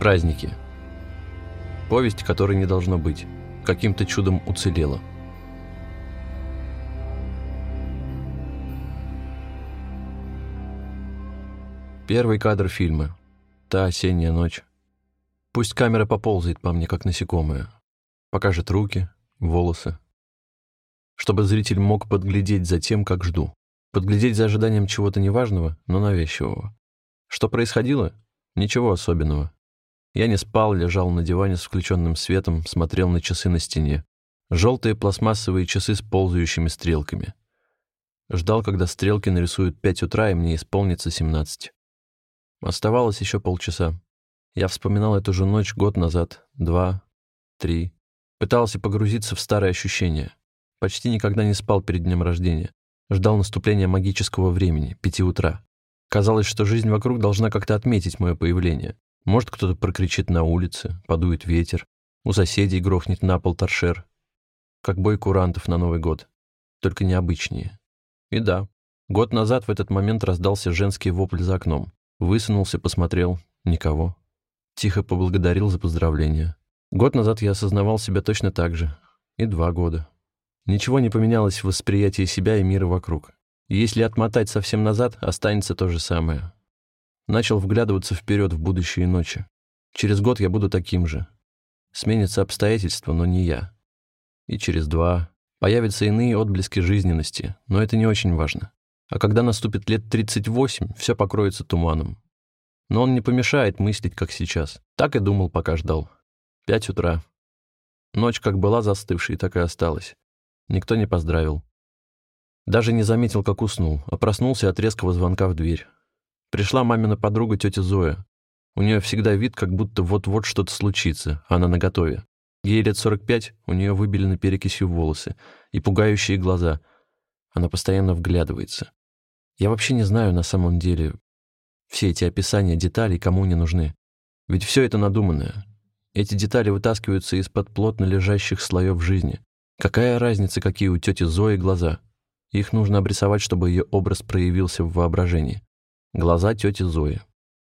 Праздники. Повесть, которой не должно быть. Каким-то чудом уцелела. Первый кадр фильма. Та осенняя ночь. Пусть камера поползает по мне, как насекомое. Покажет руки, волосы. Чтобы зритель мог подглядеть за тем, как жду. Подглядеть за ожиданием чего-то неважного, но навязчивого. Что происходило? Ничего особенного. Я не спал, лежал на диване с включенным светом, смотрел на часы на стене. Желтые пластмассовые часы с ползающими стрелками. Ждал, когда стрелки нарисуют 5 утра, и мне исполнится 17. Оставалось еще полчаса. Я вспоминал эту же ночь год назад, два, три. Пытался погрузиться в старые ощущения. Почти никогда не спал перед днем рождения. Ждал наступления магического времени, пяти утра. Казалось, что жизнь вокруг должна как-то отметить мое появление. Может, кто-то прокричит на улице, подует ветер, у соседей грохнет на пол торшер. Как бой курантов на Новый год. Только необычнее. И да, год назад в этот момент раздался женский вопль за окном. Высунулся, посмотрел. Никого. Тихо поблагодарил за поздравления. Год назад я осознавал себя точно так же. И два года. Ничего не поменялось в восприятии себя и мира вокруг. Если отмотать совсем назад, останется то же самое. Начал вглядываться вперед в будущие ночи. Через год я буду таким же. Сменятся обстоятельства, но не я. И через два появятся иные отблески жизненности, но это не очень важно. А когда наступит лет 38, все покроется туманом. Но он не помешает мыслить, как сейчас. Так и думал, пока ждал. Пять утра. Ночь как была застывшей, так и осталась. Никто не поздравил. Даже не заметил, как уснул, а проснулся от резкого звонка в дверь. Пришла мамина подруга тетя Зоя. У нее всегда вид, как будто вот-вот что-то случится, она наготове. Ей лет 45, у нее выбелены перекисью волосы и пугающие глаза. Она постоянно вглядывается. Я вообще не знаю на самом деле, все эти описания деталей кому не нужны. Ведь все это надуманное. Эти детали вытаскиваются из-под плотно лежащих слоев жизни. Какая разница, какие у тети Зои глаза? Их нужно обрисовать, чтобы ее образ проявился в воображении. Глаза тети Зои.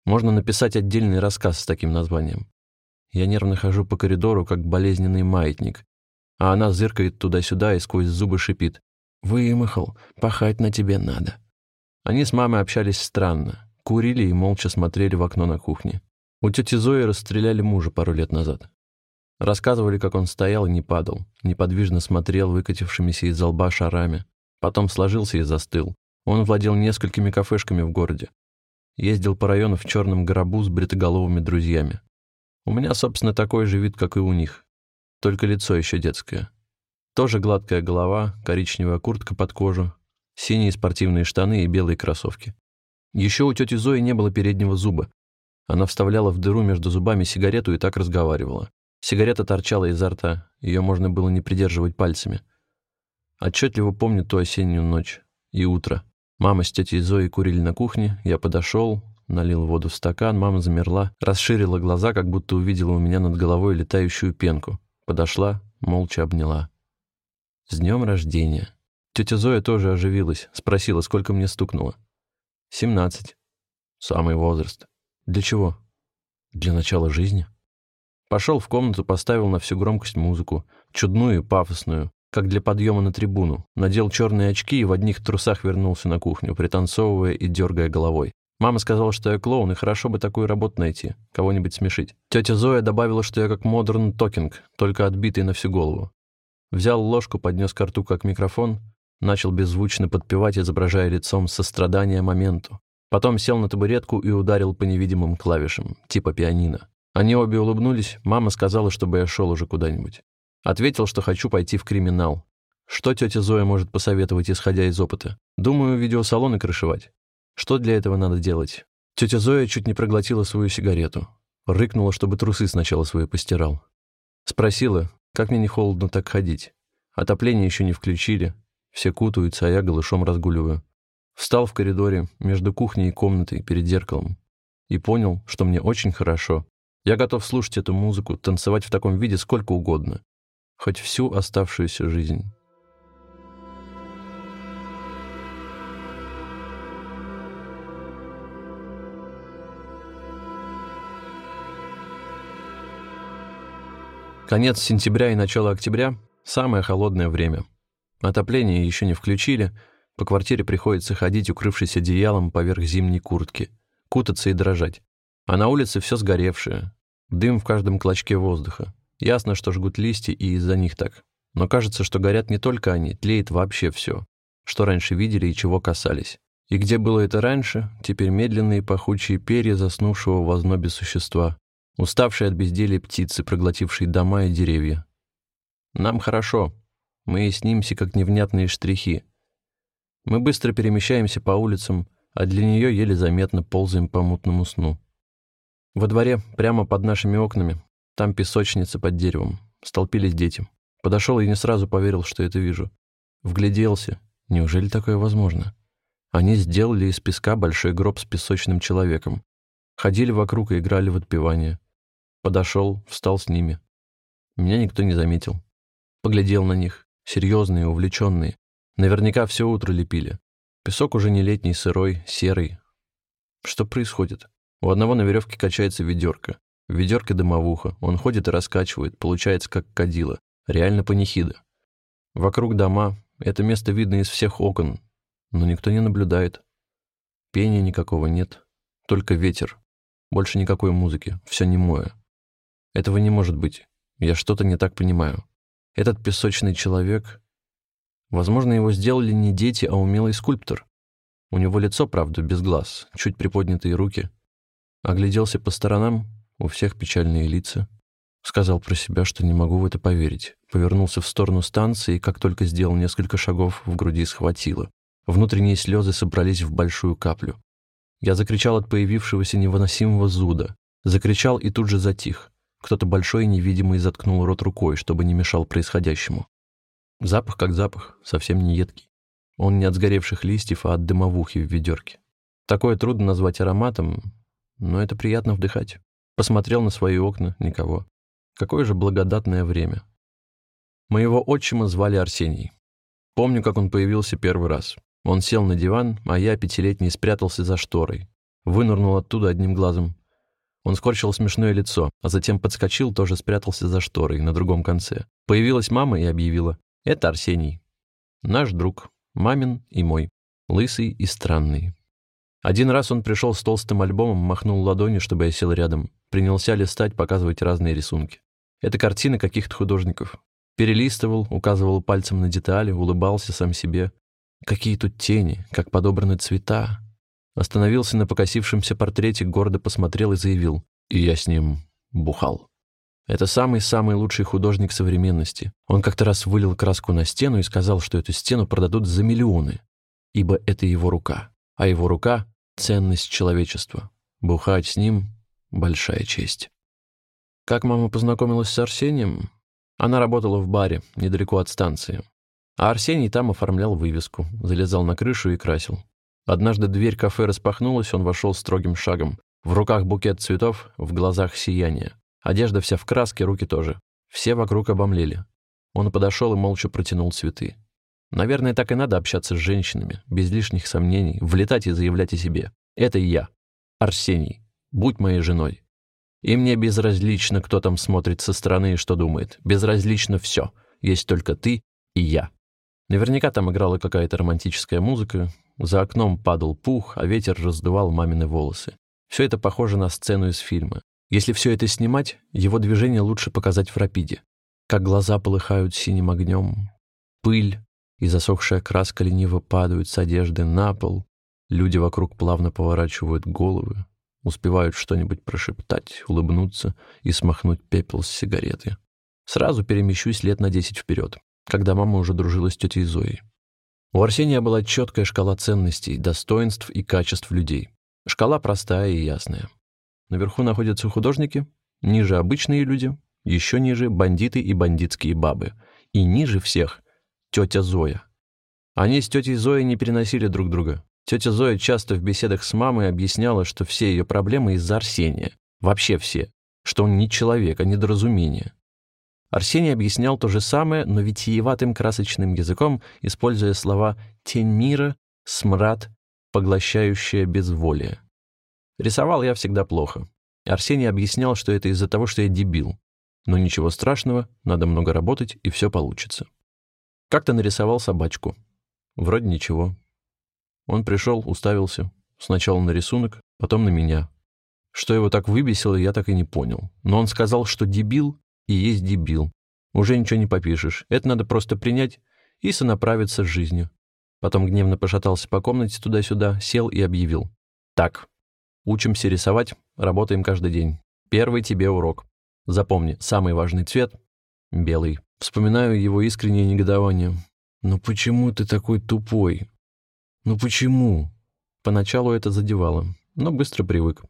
Можно написать отдельный рассказ с таким названием. Я нервно хожу по коридору, как болезненный маятник, а она зыркает туда-сюда и сквозь зубы шипит. «Вымахал, пахать на тебе надо». Они с мамой общались странно курили и молча смотрели в окно на кухне. У тети Зои расстреляли мужа пару лет назад. Рассказывали, как он стоял и не падал, неподвижно смотрел выкатившимися из лба шарами. Потом сложился и застыл. Он владел несколькими кафешками в городе. Ездил по району в черном гробу с бритоголовыми друзьями. У меня, собственно, такой же вид, как и у них. Только лицо еще детское. Тоже гладкая голова, коричневая куртка под кожу, синие спортивные штаны и белые кроссовки. Еще у тети Зои не было переднего зуба. Она вставляла в дыру между зубами сигарету и так разговаривала. Сигарета торчала изо рта, ее можно было не придерживать пальцами. Отчетливо помню ту осеннюю ночь и утро. Мама с тетей Зоей курили на кухне, я подошел, налил воду в стакан, мама замерла, расширила глаза, как будто увидела у меня над головой летающую пенку. Подошла, молча обняла. «С днем рождения!» Тетя Зоя тоже оживилась, спросила, сколько мне стукнуло. Семнадцать. Самый возраст. Для чего? Для начала жизни. Пошел в комнату, поставил на всю громкость музыку, чудную и пафосную, как для подъема на трибуну, надел черные очки и в одних трусах вернулся на кухню, пританцовывая и дергая головой. Мама сказала, что я клоун, и хорошо бы такую работу найти, кого-нибудь смешить. Тетя Зоя добавила, что я как модерн токинг, только отбитый на всю голову. Взял ложку, поднес к рту как микрофон, Начал беззвучно подпевать, изображая лицом сострадание моменту. Потом сел на табуретку и ударил по невидимым клавишам, типа пианино. Они обе улыбнулись, мама сказала, чтобы я шел уже куда-нибудь. Ответил, что хочу пойти в криминал. Что тетя Зоя может посоветовать, исходя из опыта? Думаю, видеосалоны крышевать. Что для этого надо делать? Тетя Зоя чуть не проглотила свою сигарету. Рыкнула, чтобы трусы сначала свои постирал. Спросила, как мне не холодно так ходить. Отопление еще не включили, все кутаются, а я голышом разгуливаю. Встал в коридоре между кухней и комнатой перед зеркалом и понял, что мне очень хорошо. Я готов слушать эту музыку, танцевать в таком виде сколько угодно, хоть всю оставшуюся жизнь. Конец сентября и начало октября – самое холодное время. Отопление еще не включили, по квартире приходится ходить, укрывшись одеялом поверх зимней куртки, кутаться и дрожать. А на улице все сгоревшее, дым в каждом клочке воздуха. Ясно, что жгут листья и из-за них так. Но кажется, что горят не только они, тлеет вообще все, что раньше видели и чего касались. И где было это раньше, теперь медленные пахучие перья заснувшего в ознобе существа, уставшие от безделия птицы, проглотившие дома и деревья. Нам хорошо. Мы и снимся, как невнятные штрихи. Мы быстро перемещаемся по улицам, а для нее еле заметно ползаем по мутному сну. Во дворе, прямо под нашими окнами, там песочница под деревом, столпились дети. Подошел и не сразу поверил, что это вижу. Вгляделся. Неужели такое возможно? Они сделали из песка большой гроб с песочным человеком. Ходили вокруг и играли в отпевание. Подошел, встал с ними. Меня никто не заметил. Поглядел на них. Серьезные, увлеченные. Наверняка все утро лепили. Песок уже не летний, сырой, серый. Что происходит? У одного на веревке качается ведерко. В ведерке дымовуха. Он ходит и раскачивает. Получается, как кадила. Реально панихида. Вокруг дома. Это место видно из всех окон. Но никто не наблюдает. Пения никакого нет. Только ветер. Больше никакой музыки. Все немое. Этого не может быть. Я что-то не так понимаю. Этот песочный человек... Возможно, его сделали не дети, а умелый скульптор. У него лицо, правда, без глаз, чуть приподнятые руки. Огляделся по сторонам, у всех печальные лица. Сказал про себя, что не могу в это поверить. Повернулся в сторону станции, и как только сделал несколько шагов, в груди схватило. Внутренние слезы собрались в большую каплю. Я закричал от появившегося невыносимого зуда. Закричал и тут же затих. Кто-то большой и невидимый заткнул рот рукой, чтобы не мешал происходящему. Запах как запах, совсем не едкий. Он не от сгоревших листьев, а от дымовухи в ведерке. Такое трудно назвать ароматом, но это приятно вдыхать. Посмотрел на свои окна, никого. Какое же благодатное время. Моего отчима звали Арсений. Помню, как он появился первый раз. Он сел на диван, а я, пятилетний, спрятался за шторой. Вынырнул оттуда одним глазом, он скорчил смешное лицо, а затем подскочил, тоже спрятался за шторой на другом конце. Появилась мама и объявила. «Это Арсений. Наш друг. Мамин и мой. Лысый и странный». Один раз он пришел с толстым альбомом, махнул ладонью, чтобы я сел рядом. Принялся листать, показывать разные рисунки. Это картины каких-то художников. Перелистывал, указывал пальцем на детали, улыбался сам себе. Какие тут тени, как подобраны цвета, Остановился на покосившемся портрете, гордо посмотрел и заявил. И я с ним бухал. Это самый-самый лучший художник современности. Он как-то раз вылил краску на стену и сказал, что эту стену продадут за миллионы, ибо это его рука. А его рука — ценность человечества. Бухать с ним — большая честь. Как мама познакомилась с Арсением? Она работала в баре, недалеко от станции. А Арсений там оформлял вывеску, залезал на крышу и красил. Однажды дверь кафе распахнулась, он вошел строгим шагом. В руках букет цветов, в глазах сияние. Одежда вся в краске, руки тоже. Все вокруг обомлели. Он подошел и молча протянул цветы. Наверное, так и надо общаться с женщинами, без лишних сомнений, влетать и заявлять о себе. Это я, Арсений. Будь моей женой. И мне безразлично, кто там смотрит со стороны и что думает. Безразлично все. Есть только ты и я. Наверняка там играла какая-то романтическая музыка, за окном падал пух, а ветер раздувал мамины волосы. Все это похоже на сцену из фильма. Если все это снимать, его движение лучше показать в рапиде. Как глаза полыхают синим огнем, пыль и засохшая краска лениво падают с одежды на пол, люди вокруг плавно поворачивают головы, успевают что-нибудь прошептать, улыбнуться и смахнуть пепел с сигареты. Сразу перемещусь лет на десять вперед, когда мама уже дружила с тетей Зоей. У Арсения была четкая шкала ценностей, достоинств и качеств людей. Шкала простая и ясная. Наверху находятся художники, ниже обычные люди, еще ниже бандиты и бандитские бабы. И ниже всех тетя Зоя. Они с тетей Зоей не переносили друг друга. Тетя Зоя часто в беседах с мамой объясняла, что все ее проблемы из-за Арсения. Вообще все. Что он не человек, а недоразумение. Арсений объяснял то же самое, но витиеватым красочным языком, используя слова «тень мира», «смрад», «поглощающее безволие». Рисовал я всегда плохо. Арсений объяснял, что это из-за того, что я дебил. Но ничего страшного, надо много работать, и все получится. Как-то нарисовал собачку. Вроде ничего. Он пришел, уставился. Сначала на рисунок, потом на меня. Что его так выбесило, я так и не понял. Но он сказал, что дебил и есть дебил. Уже ничего не попишешь. Это надо просто принять и сонаправиться с жизнью. Потом гневно пошатался по комнате туда-сюда, сел и объявил. «Так, учимся рисовать, работаем каждый день. Первый тебе урок. Запомни, самый важный цвет — белый». Вспоминаю его искреннее негодование. «Ну почему ты такой тупой? Ну почему?» Поначалу это задевало, но быстро привык.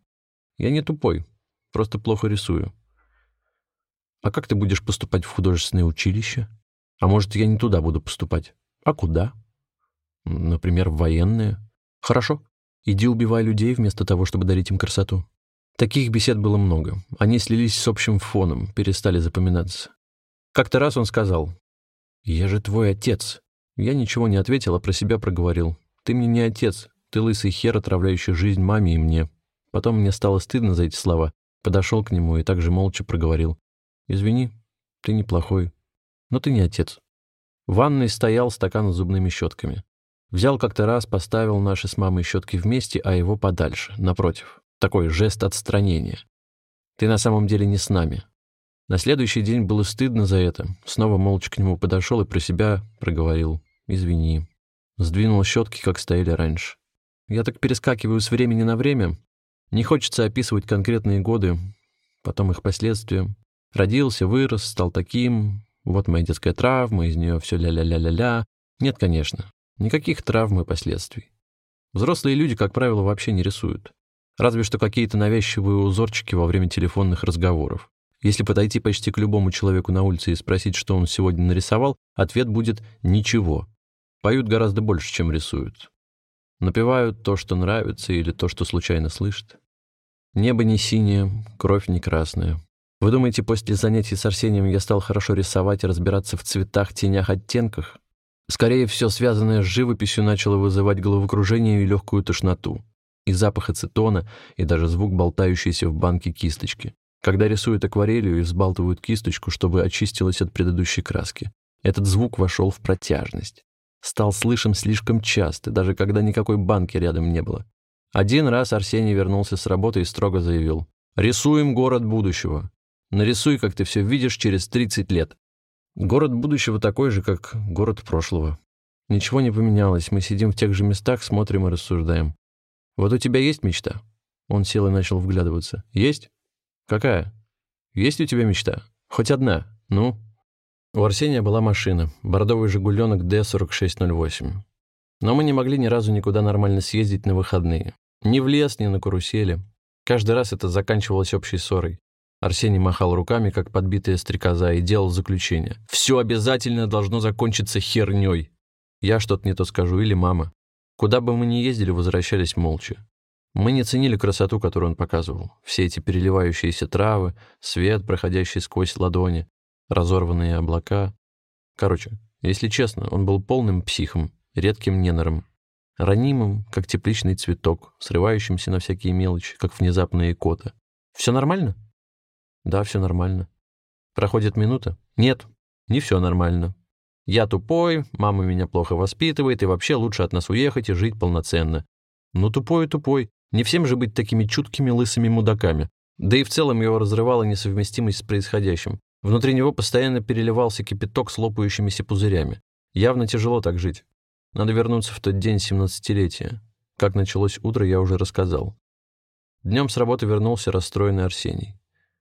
Я не тупой, просто плохо рисую. А как ты будешь поступать в художественное училище? А может, я не туда буду поступать? А куда? Например, в военное. Хорошо. Иди убивай людей вместо того, чтобы дарить им красоту. Таких бесед было много. Они слились с общим фоном, перестали запоминаться. Как-то раз он сказал, «Я же твой отец». Я ничего не ответил, а про себя проговорил. «Ты мне не отец, ты лысый хер, отравляющий жизнь маме и мне». Потом мне стало стыдно за эти слова. Подошел к нему и также молча проговорил. «Извини, ты неплохой, но ты не отец». В ванной стоял стакан с зубными щетками. Взял как-то раз, поставил наши с мамой щетки вместе, а его подальше, напротив. Такой жест отстранения. Ты на самом деле не с нами. На следующий день было стыдно за это. Снова молча к нему подошел и про себя проговорил. «Извини». Сдвинул щетки, как стояли раньше. Я так перескакиваю с времени на время. Не хочется описывать конкретные годы, потом их последствия. Родился, вырос, стал таким. Вот моя детская травма, из нее все ля-ля-ля-ля-ля. Нет, конечно. Никаких травм и последствий. Взрослые люди, как правило, вообще не рисуют. Разве что какие-то навязчивые узорчики во время телефонных разговоров. Если подойти почти к любому человеку на улице и спросить, что он сегодня нарисовал, ответ будет «ничего». Поют гораздо больше, чем рисуют. Напевают то, что нравится, или то, что случайно слышат. Небо не синее, кровь не красная. Вы думаете, после занятий с Арсением я стал хорошо рисовать и разбираться в цветах, тенях, оттенках? Скорее, все связанное с живописью начало вызывать головокружение и легкую тошноту. И запах ацетона, и даже звук болтающейся в банке кисточки. Когда рисуют акварелью и взбалтывают кисточку, чтобы очистилась от предыдущей краски. Этот звук вошел в протяжность. Стал слышен слишком часто, даже когда никакой банки рядом не было. Один раз Арсений вернулся с работы и строго заявил. «Рисуем город будущего. Нарисуй, как ты все видишь через 30 лет. Город будущего такой же, как город прошлого. Ничего не поменялось, мы сидим в тех же местах, смотрим и рассуждаем. Вот у тебя есть мечта? Он сел и начал вглядываться. Есть? Какая? Есть у тебя мечта? Хоть одна? Ну? У Арсения была машина, бордовый «Жигуленок» D4608. Но мы не могли ни разу никуда нормально съездить на выходные. Ни в лес, ни на карусели. Каждый раз это заканчивалось общей ссорой. Арсений махал руками, как подбитая стрекоза, и делал заключение. «Все обязательно должно закончиться херней. Я что-то не то скажу, или мама. Куда бы мы ни ездили, возвращались молча. Мы не ценили красоту, которую он показывал. Все эти переливающиеся травы, свет, проходящий сквозь ладони, разорванные облака. Короче, если честно, он был полным психом, редким ненором, ранимым, как тепличный цветок, срывающимся на всякие мелочи, как внезапная икота. «Все нормально?» Да, все нормально. Проходит минута. Нет, не все нормально. Я тупой, мама меня плохо воспитывает, и вообще лучше от нас уехать и жить полноценно. Ну, тупой и тупой. Не всем же быть такими чуткими лысыми мудаками. Да и в целом его разрывала несовместимость с происходящим. Внутри него постоянно переливался кипяток с лопающимися пузырями. Явно тяжело так жить. Надо вернуться в тот день семнадцатилетия. Как началось утро, я уже рассказал. Днем с работы вернулся расстроенный Арсений.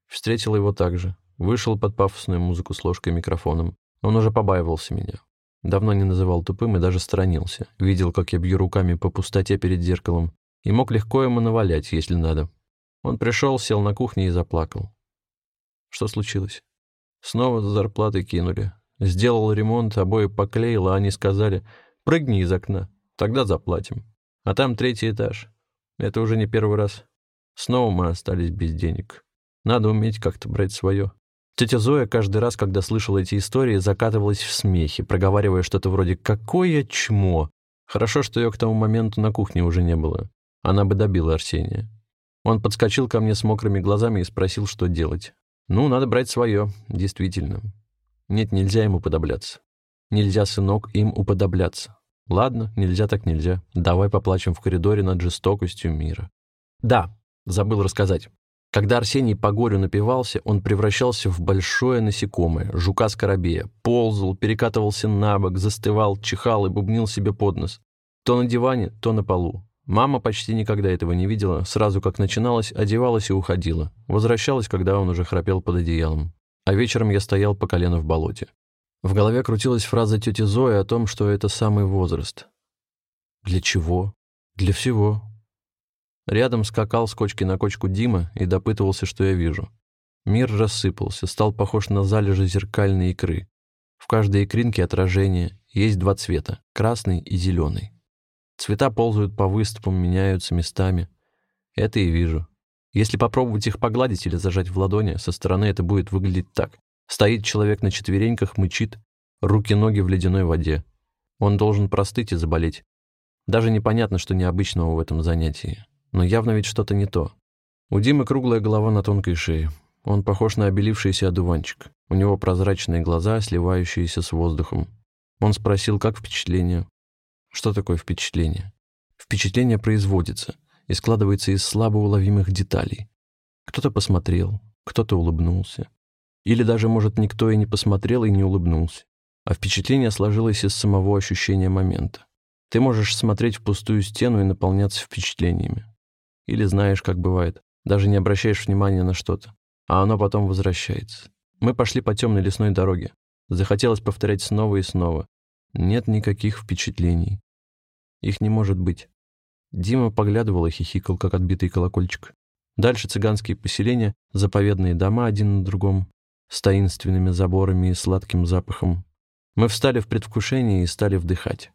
Встретил его также. Вышел под пафосную музыку с ложкой и микрофоном. Он уже побаивался меня. Давно не называл тупым и даже сторонился. Видел, как я бью руками по пустоте перед зеркалом. И мог легко ему навалять, если надо. Он пришел, сел на кухне и заплакал. Что случилось? Снова за зарплатой кинули. Сделал ремонт, обои поклеил, а они сказали, прыгни из окна, тогда заплатим. А там третий этаж. Это уже не первый раз. Снова мы остались без денег. Надо уметь как-то брать свое. Тетя Зоя каждый раз, когда слышала эти истории, закатывалась в смехе, проговаривая что-то вроде «какое чмо». Хорошо, что ее к тому моменту на кухне уже не было. Она бы добила Арсения. Он подскочил ко мне с мокрыми глазами и спросил, что делать. Ну, надо брать свое, действительно. Нет, нельзя ему подобляться. Нельзя, сынок, им уподобляться. Ладно, нельзя так нельзя. Давай поплачем в коридоре над жестокостью мира. Да, забыл рассказать. Когда Арсений по горю напивался, он превращался в большое насекомое, жука-скоробея, ползал, перекатывался на бок, застывал, чихал и бубнил себе под нос. То на диване, то на полу. Мама почти никогда этого не видела, сразу как начиналось, одевалась и уходила. Возвращалась, когда он уже храпел под одеялом. А вечером я стоял по колено в болоте. В голове крутилась фраза тети Зои о том, что это самый возраст. Для чего? Для всего. Рядом скакал с кочки на кочку Дима и допытывался, что я вижу. Мир рассыпался, стал похож на залежи зеркальной икры. В каждой икринке отражение, есть два цвета — красный и зеленый. Цвета ползают по выступам, меняются местами. Это и вижу. Если попробовать их погладить или зажать в ладони, со стороны это будет выглядеть так. Стоит человек на четвереньках, мычит, руки-ноги в ледяной воде. Он должен простыть и заболеть. Даже непонятно, что необычного в этом занятии. Но явно ведь что-то не то. У Димы круглая голова на тонкой шее. Он похож на обелившийся одуванчик. У него прозрачные глаза, сливающиеся с воздухом. Он спросил, как впечатление. Что такое впечатление? Впечатление производится и складывается из слабо уловимых деталей. Кто-то посмотрел, кто-то улыбнулся. Или даже, может, никто и не посмотрел и не улыбнулся. А впечатление сложилось из самого ощущения момента. Ты можешь смотреть в пустую стену и наполняться впечатлениями. Или знаешь, как бывает, даже не обращаешь внимания на что-то, а оно потом возвращается. Мы пошли по темной лесной дороге. Захотелось повторять снова и снова. Нет никаких впечатлений. Их не может быть. Дима поглядывал и хихикал, как отбитый колокольчик. Дальше цыганские поселения, заповедные дома один на другом, с таинственными заборами и сладким запахом. Мы встали в предвкушении и стали вдыхать.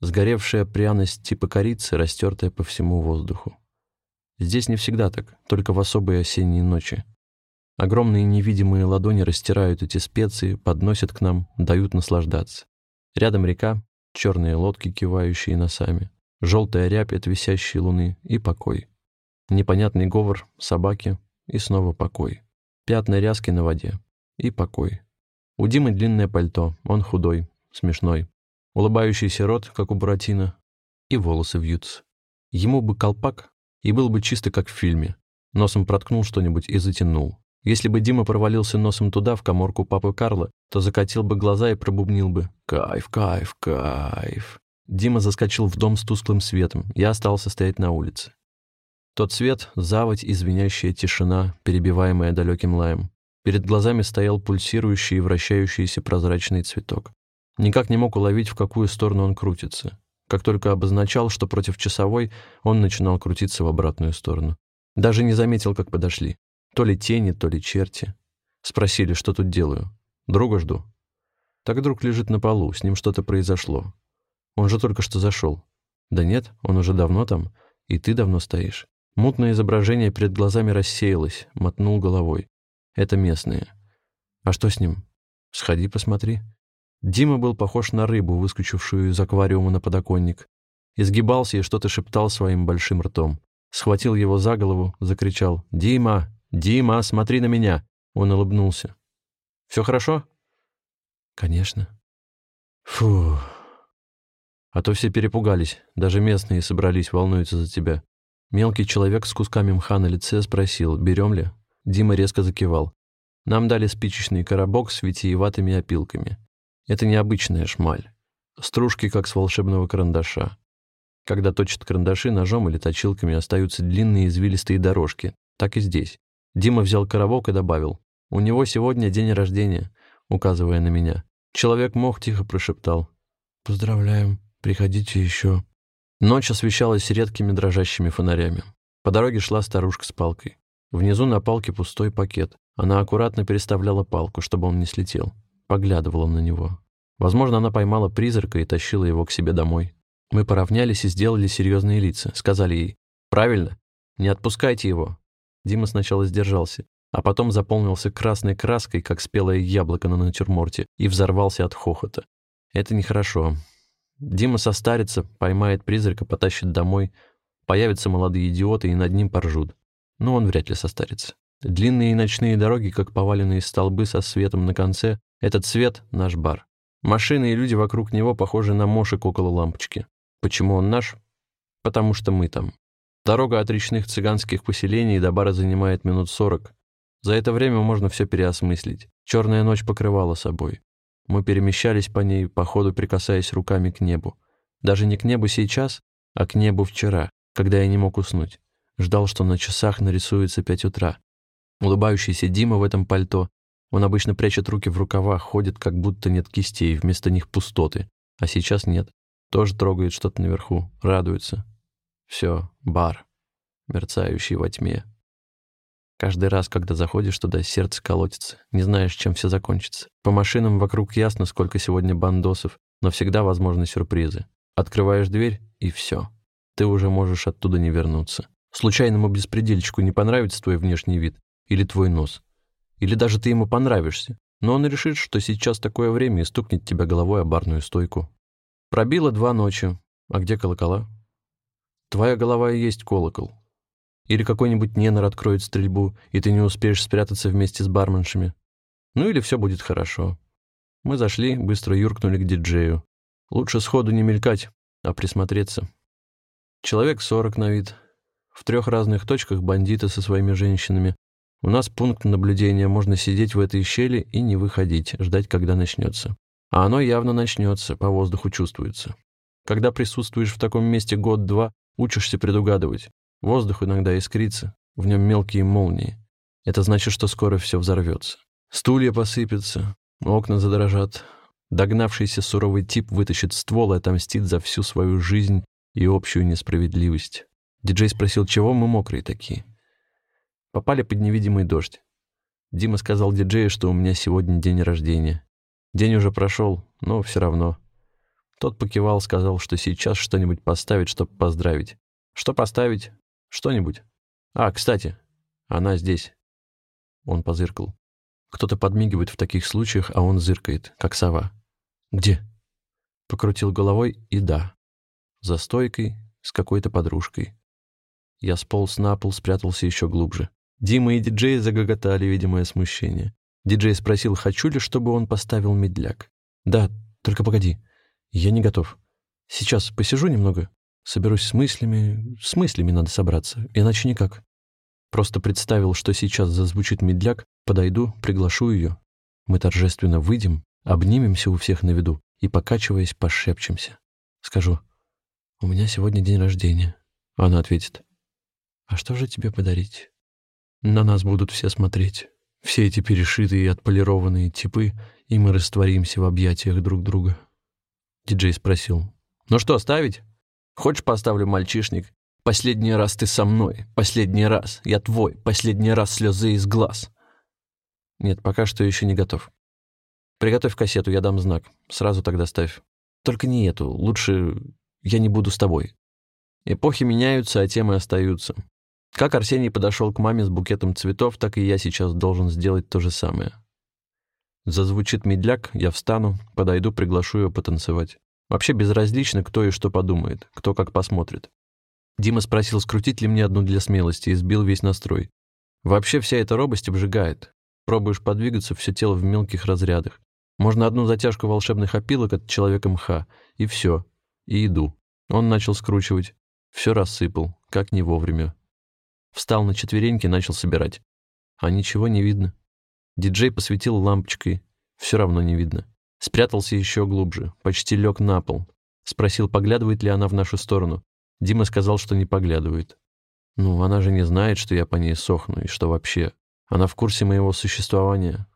Сгоревшая пряность типа корицы, растертая по всему воздуху. Здесь не всегда так, только в особые осенние ночи. Огромные невидимые ладони растирают эти специи, подносят к нам, дают наслаждаться. Рядом река, черные лодки, кивающие носами, желтая рябь от висящей луны и покой. Непонятный говор, собаки и снова покой. Пятна ряски на воде и покой. У Димы длинное пальто, он худой, смешной. Улыбающийся рот, как у Буратино, и волосы вьются. Ему бы колпак, и был бы чисто как в фильме. Носом проткнул что-нибудь и затянул. Если бы Дима провалился носом туда, в коморку папы Карла, то закатил бы глаза и пробубнил бы «Кайф, кайф, кайф». Дима заскочил в дом с тусклым светом, я остался стоять на улице. Тот свет, заводь и звенящая тишина, перебиваемая далеким лаем. Перед глазами стоял пульсирующий и вращающийся прозрачный цветок. Никак не мог уловить, в какую сторону он крутится. Как только обозначал, что против часовой, он начинал крутиться в обратную сторону. Даже не заметил, как подошли. То ли тени, то ли черти. Спросили, что тут делаю. Друга жду. Так друг лежит на полу, с ним что-то произошло. Он же только что зашел. Да нет, он уже давно там, и ты давно стоишь. Мутное изображение перед глазами рассеялось, мотнул головой. Это местные. А что с ним? Сходи, посмотри. Дима был похож на рыбу, выскочившую из аквариума на подоконник. Изгибался и что-то шептал своим большим ртом. Схватил его за голову, закричал «Дима! Дима, смотри на меня!» Он улыбнулся. «Все хорошо?» «Конечно». «Фу...» А то все перепугались, даже местные собрались, волнуются за тебя. Мелкий человек с кусками мха на лице спросил, берем ли? Дима резко закивал. Нам дали спичечный коробок с витиеватыми опилками. Это необычная шмаль. Стружки, как с волшебного карандаша. Когда точат карандаши ножом или точилками, остаются длинные извилистые дорожки. Так и здесь. Дима взял коробок и добавил. «У него сегодня день рождения», указывая на меня. Человек-мох тихо прошептал. «Поздравляем, приходите еще». Ночь освещалась редкими дрожащими фонарями. По дороге шла старушка с палкой. Внизу на палке пустой пакет. Она аккуратно переставляла палку, чтобы он не слетел поглядывала на него. Возможно, она поймала призрака и тащила его к себе домой. Мы поравнялись и сделали серьезные лица. Сказали ей «Правильно, не отпускайте его». Дима сначала сдержался, а потом заполнился красной краской, как спелое яблоко на натюрморте, и взорвался от хохота. Это нехорошо. Дима состарится, поймает призрака, потащит домой. Появятся молодые идиоты и над ним поржут. Но он вряд ли состарится. Длинные ночные дороги, как поваленные столбы со светом на конце. Этот свет — наш бар. Машины и люди вокруг него похожи на мошек около лампочки. Почему он наш? Потому что мы там. Дорога от речных цыганских поселений до бара занимает минут сорок. За это время можно все переосмыслить. Черная ночь покрывала собой. Мы перемещались по ней, по ходу прикасаясь руками к небу. Даже не к небу сейчас, а к небу вчера, когда я не мог уснуть. Ждал, что на часах нарисуется пять утра. Улыбающийся Дима в этом пальто. Он обычно прячет руки в рукавах, ходит, как будто нет кистей, вместо них пустоты. А сейчас нет. Тоже трогает что-то наверху, радуется. Все, бар, мерцающий во тьме. Каждый раз, когда заходишь туда, сердце колотится, не знаешь, чем все закончится. По машинам вокруг ясно, сколько сегодня бандосов, но всегда возможны сюрпризы. Открываешь дверь, и все. Ты уже можешь оттуда не вернуться. Случайному беспредельчику не понравится твой внешний вид или твой нос. Или даже ты ему понравишься, но он решит, что сейчас такое время и стукнет тебя головой о барную стойку. Пробило два ночи. А где колокола? Твоя голова и есть колокол. Или какой-нибудь ненор откроет стрельбу, и ты не успеешь спрятаться вместе с барменшами. Ну или все будет хорошо. Мы зашли, быстро юркнули к диджею. Лучше сходу не мелькать, а присмотреться. Человек сорок на вид. В трех разных точках бандиты со своими женщинами. У нас пункт наблюдения, можно сидеть в этой щели и не выходить, ждать, когда начнется. А оно явно начнется, по воздуху чувствуется. Когда присутствуешь в таком месте год-два, учишься предугадывать. Воздух иногда искрится, в нем мелкие молнии. Это значит, что скоро все взорвется. Стулья посыпятся, окна задрожат. Догнавшийся суровый тип вытащит ствол и отомстит за всю свою жизнь и общую несправедливость. Диджей спросил, чего мы мокрые такие. Попали под невидимый дождь. Дима сказал диджею, что у меня сегодня день рождения. День уже прошел, но все равно. Тот покивал, сказал, что сейчас что-нибудь поставить, чтобы поздравить. Что поставить? Что-нибудь. А, кстати, она здесь. Он позыркал. Кто-то подмигивает в таких случаях, а он зыркает, как сова. Где? Покрутил головой и да. За стойкой с какой-то подружкой. Я сполз на пол, спрятался еще глубже. Дима и диджей загоготали, видимое смущение. Диджей спросил, хочу ли, чтобы он поставил медляк. «Да, только погоди. Я не готов. Сейчас посижу немного, Соберусь с мыслями. С мыслями надо собраться, иначе никак. Просто представил, что сейчас зазвучит медляк, подойду, приглашу ее. Мы торжественно выйдем, обнимемся у всех на виду и, покачиваясь, пошепчемся. Скажу, «У меня сегодня день рождения». Она ответит, «А что же тебе подарить?» На нас будут все смотреть. Все эти перешитые и отполированные типы, и мы растворимся в объятиях друг друга. Диджей спросил, «Ну что, ставить?» Хочешь, поставлю мальчишник? Последний раз ты со мной. Последний раз. Я твой. Последний раз слезы из глаз. Нет, пока что еще не готов. Приготовь кассету, я дам знак. Сразу тогда ставь. Только не эту. Лучше я не буду с тобой. Эпохи меняются, а темы остаются. Как Арсений подошел к маме с букетом цветов, так и я сейчас должен сделать то же самое. Зазвучит медляк, я встану, подойду, приглашу ее потанцевать. Вообще безразлично, кто и что подумает, кто как посмотрит. Дима спросил, скрутить ли мне одну для смелости, и сбил весь настрой. Вообще вся эта робость обжигает. Пробуешь подвигаться, все тело в мелких разрядах. Можно одну затяжку волшебных опилок от человека мха, и все. И иду. Он начал скручивать. Все рассыпал, как не вовремя. Встал на четвереньки, начал собирать. А ничего не видно. Диджей посветил лампочкой. Все равно не видно. Спрятался еще глубже, почти лег на пол. Спросил, поглядывает ли она в нашу сторону. Дима сказал, что не поглядывает. Ну, она же не знает, что я по ней сохну, и что вообще. Она в курсе моего существования.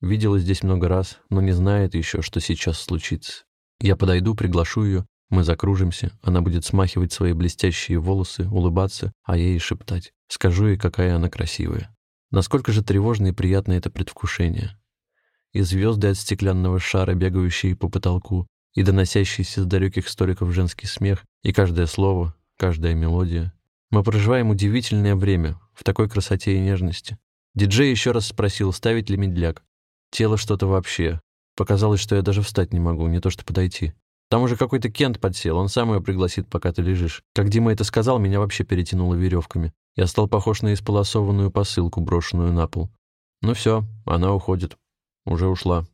Видела здесь много раз, но не знает еще, что сейчас случится. Я подойду, приглашу ее, мы закружимся, она будет смахивать свои блестящие волосы, улыбаться, а ей шептать. Скажу ей, какая она красивая. Насколько же тревожно и приятно это предвкушение и звезды от стеклянного шара, бегающие по потолку, и доносящийся с далеких столиков женский смех, и каждое слово, каждая мелодия. Мы проживаем удивительное время в такой красоте и нежности. Диджей еще раз спросил, ставить ли медляк. Тело что-то вообще. Показалось, что я даже встать не могу, не то что подойти. Там уже какой-то Кент подсел, он сам ее пригласит, пока ты лежишь. Как Дима это сказал, меня вообще перетянуло веревками. Я стал похож на исполосованную посылку, брошенную на пол. Ну все, она уходит. Уже ушла.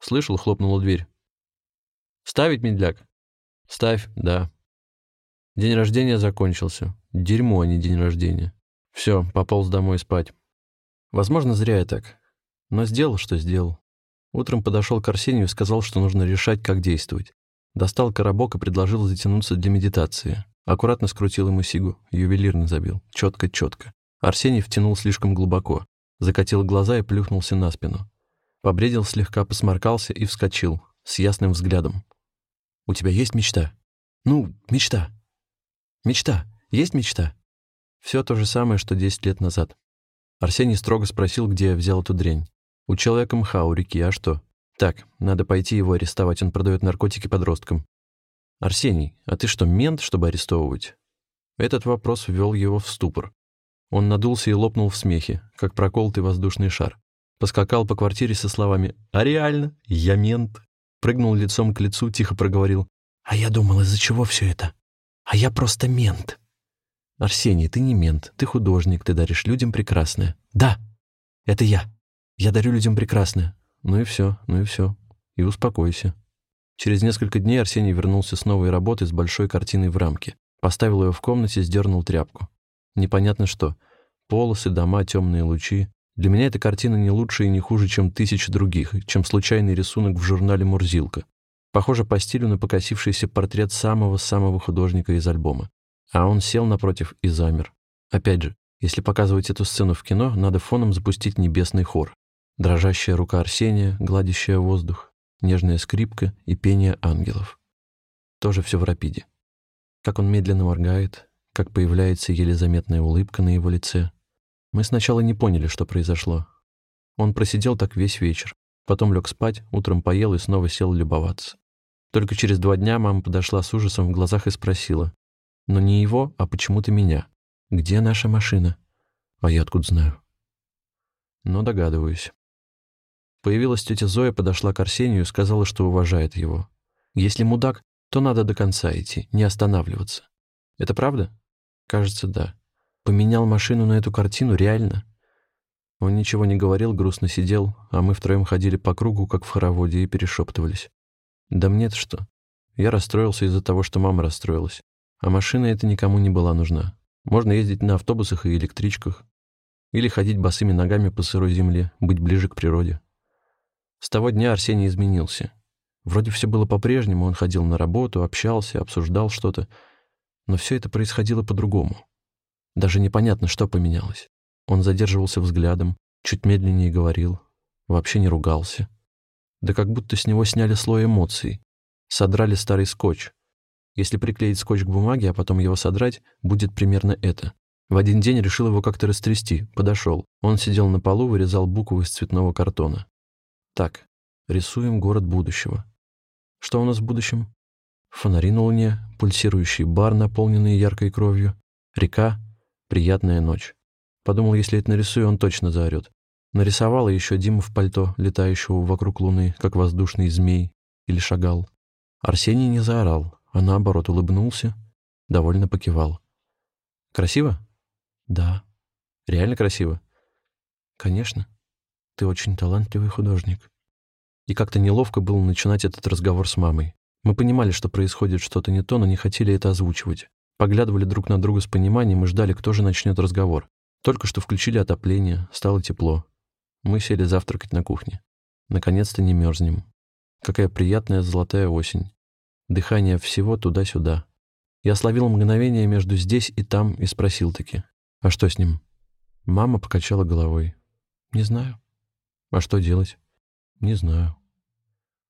Слышал, хлопнула дверь. «Ставить медляк?» «Ставь, да». День рождения закончился. Дерьмо, а не день рождения. Все, пополз домой спать. Возможно, зря я так. Но сделал, что сделал. Утром подошел к Арсению и сказал, что нужно решать, как действовать. Достал коробок и предложил затянуться для медитации. Аккуратно скрутил ему сигу, ювелирно забил. Четко-четко. Арсений втянул слишком глубоко. Закатил глаза и плюхнулся на спину. Побредил слегка, посморкался и вскочил, с ясным взглядом. «У тебя есть мечта?» «Ну, мечта». «Мечта. Есть мечта?» Все то же самое, что 10 лет назад. Арсений строго спросил, где я взял эту дрянь. У человека мха у реки, а что? Так, надо пойти его арестовать, он продает наркотики подросткам. Арсений, а ты что, мент, чтобы арестовывать? Этот вопрос ввел его в ступор. Он надулся и лопнул в смехе, как проколотый воздушный шар. Поскакал по квартире со словами «А реально? Я мент». Прыгнул лицом к лицу, тихо проговорил «А я думал, из-за чего все это? А я просто мент». «Арсений, ты не мент, ты художник, ты даришь людям прекрасное». «Да, это я. Я дарю людям прекрасное. Ну и все, ну и все. И успокойся. Через несколько дней Арсений вернулся с новой работы с большой картиной в рамке. Поставил ее в комнате, сдернул тряпку. Непонятно что. Полосы, дома, темные лучи. Для меня эта картина не лучше и не хуже, чем тысячи других, чем случайный рисунок в журнале «Мурзилка». Похоже по стилю на покосившийся портрет самого-самого художника из альбома. А он сел напротив и замер. Опять же, если показывать эту сцену в кино, надо фоном запустить небесный хор. Дрожащая рука Арсения, гладящая воздух, нежная скрипка и пение ангелов. Тоже все в рапиде. Как он медленно моргает, как появляется еле заметная улыбка на его лице. Мы сначала не поняли, что произошло. Он просидел так весь вечер, потом лег спать, утром поел и снова сел любоваться. Только через два дня мама подошла с ужасом в глазах и спросила. «Но не его, а почему-то меня. Где наша машина?» «А я откуда знаю?» «Но догадываюсь». Появилась тетя Зоя, подошла к Арсению и сказала, что уважает его. Если мудак, то надо до конца идти, не останавливаться. Это правда? Кажется, да. Поменял машину на эту картину, реально? Он ничего не говорил, грустно сидел, а мы втроем ходили по кругу, как в хороводе, и перешептывались. Да мне-то что? Я расстроился из-за того, что мама расстроилась. А машина эта никому не была нужна. Можно ездить на автобусах и электричках. Или ходить босыми ногами по сырой земле, быть ближе к природе. С того дня Арсений изменился. Вроде все было по-прежнему, он ходил на работу, общался, обсуждал что-то. Но все это происходило по-другому. Даже непонятно, что поменялось. Он задерживался взглядом, чуть медленнее говорил, вообще не ругался. Да как будто с него сняли слой эмоций, содрали старый скотч. Если приклеить скотч к бумаге, а потом его содрать, будет примерно это. В один день решил его как-то растрясти, подошел. Он сидел на полу, вырезал буквы из цветного картона. Так, рисуем город будущего. Что у нас в будущем? Фонари на луне, пульсирующий бар, наполненный яркой кровью, река, приятная ночь. Подумал, если это нарисую, он точно заорет. Нарисовала еще Дима в пальто, летающего вокруг луны, как воздушный змей, или шагал. Арсений не заорал, а наоборот улыбнулся, довольно покивал. «Красиво?» «Да». «Реально красиво?» «Конечно». Ты очень талантливый художник. И как-то неловко было начинать этот разговор с мамой. Мы понимали, что происходит что-то не то, но не хотели это озвучивать. Поглядывали друг на друга с пониманием и ждали, кто же начнет разговор. Только что включили отопление, стало тепло. Мы сели завтракать на кухне. Наконец-то не мерзнем. Какая приятная золотая осень. Дыхание всего туда-сюда. Я словил мгновение между здесь и там и спросил таки, а что с ним? Мама покачала головой. Не знаю. А что делать? Не знаю.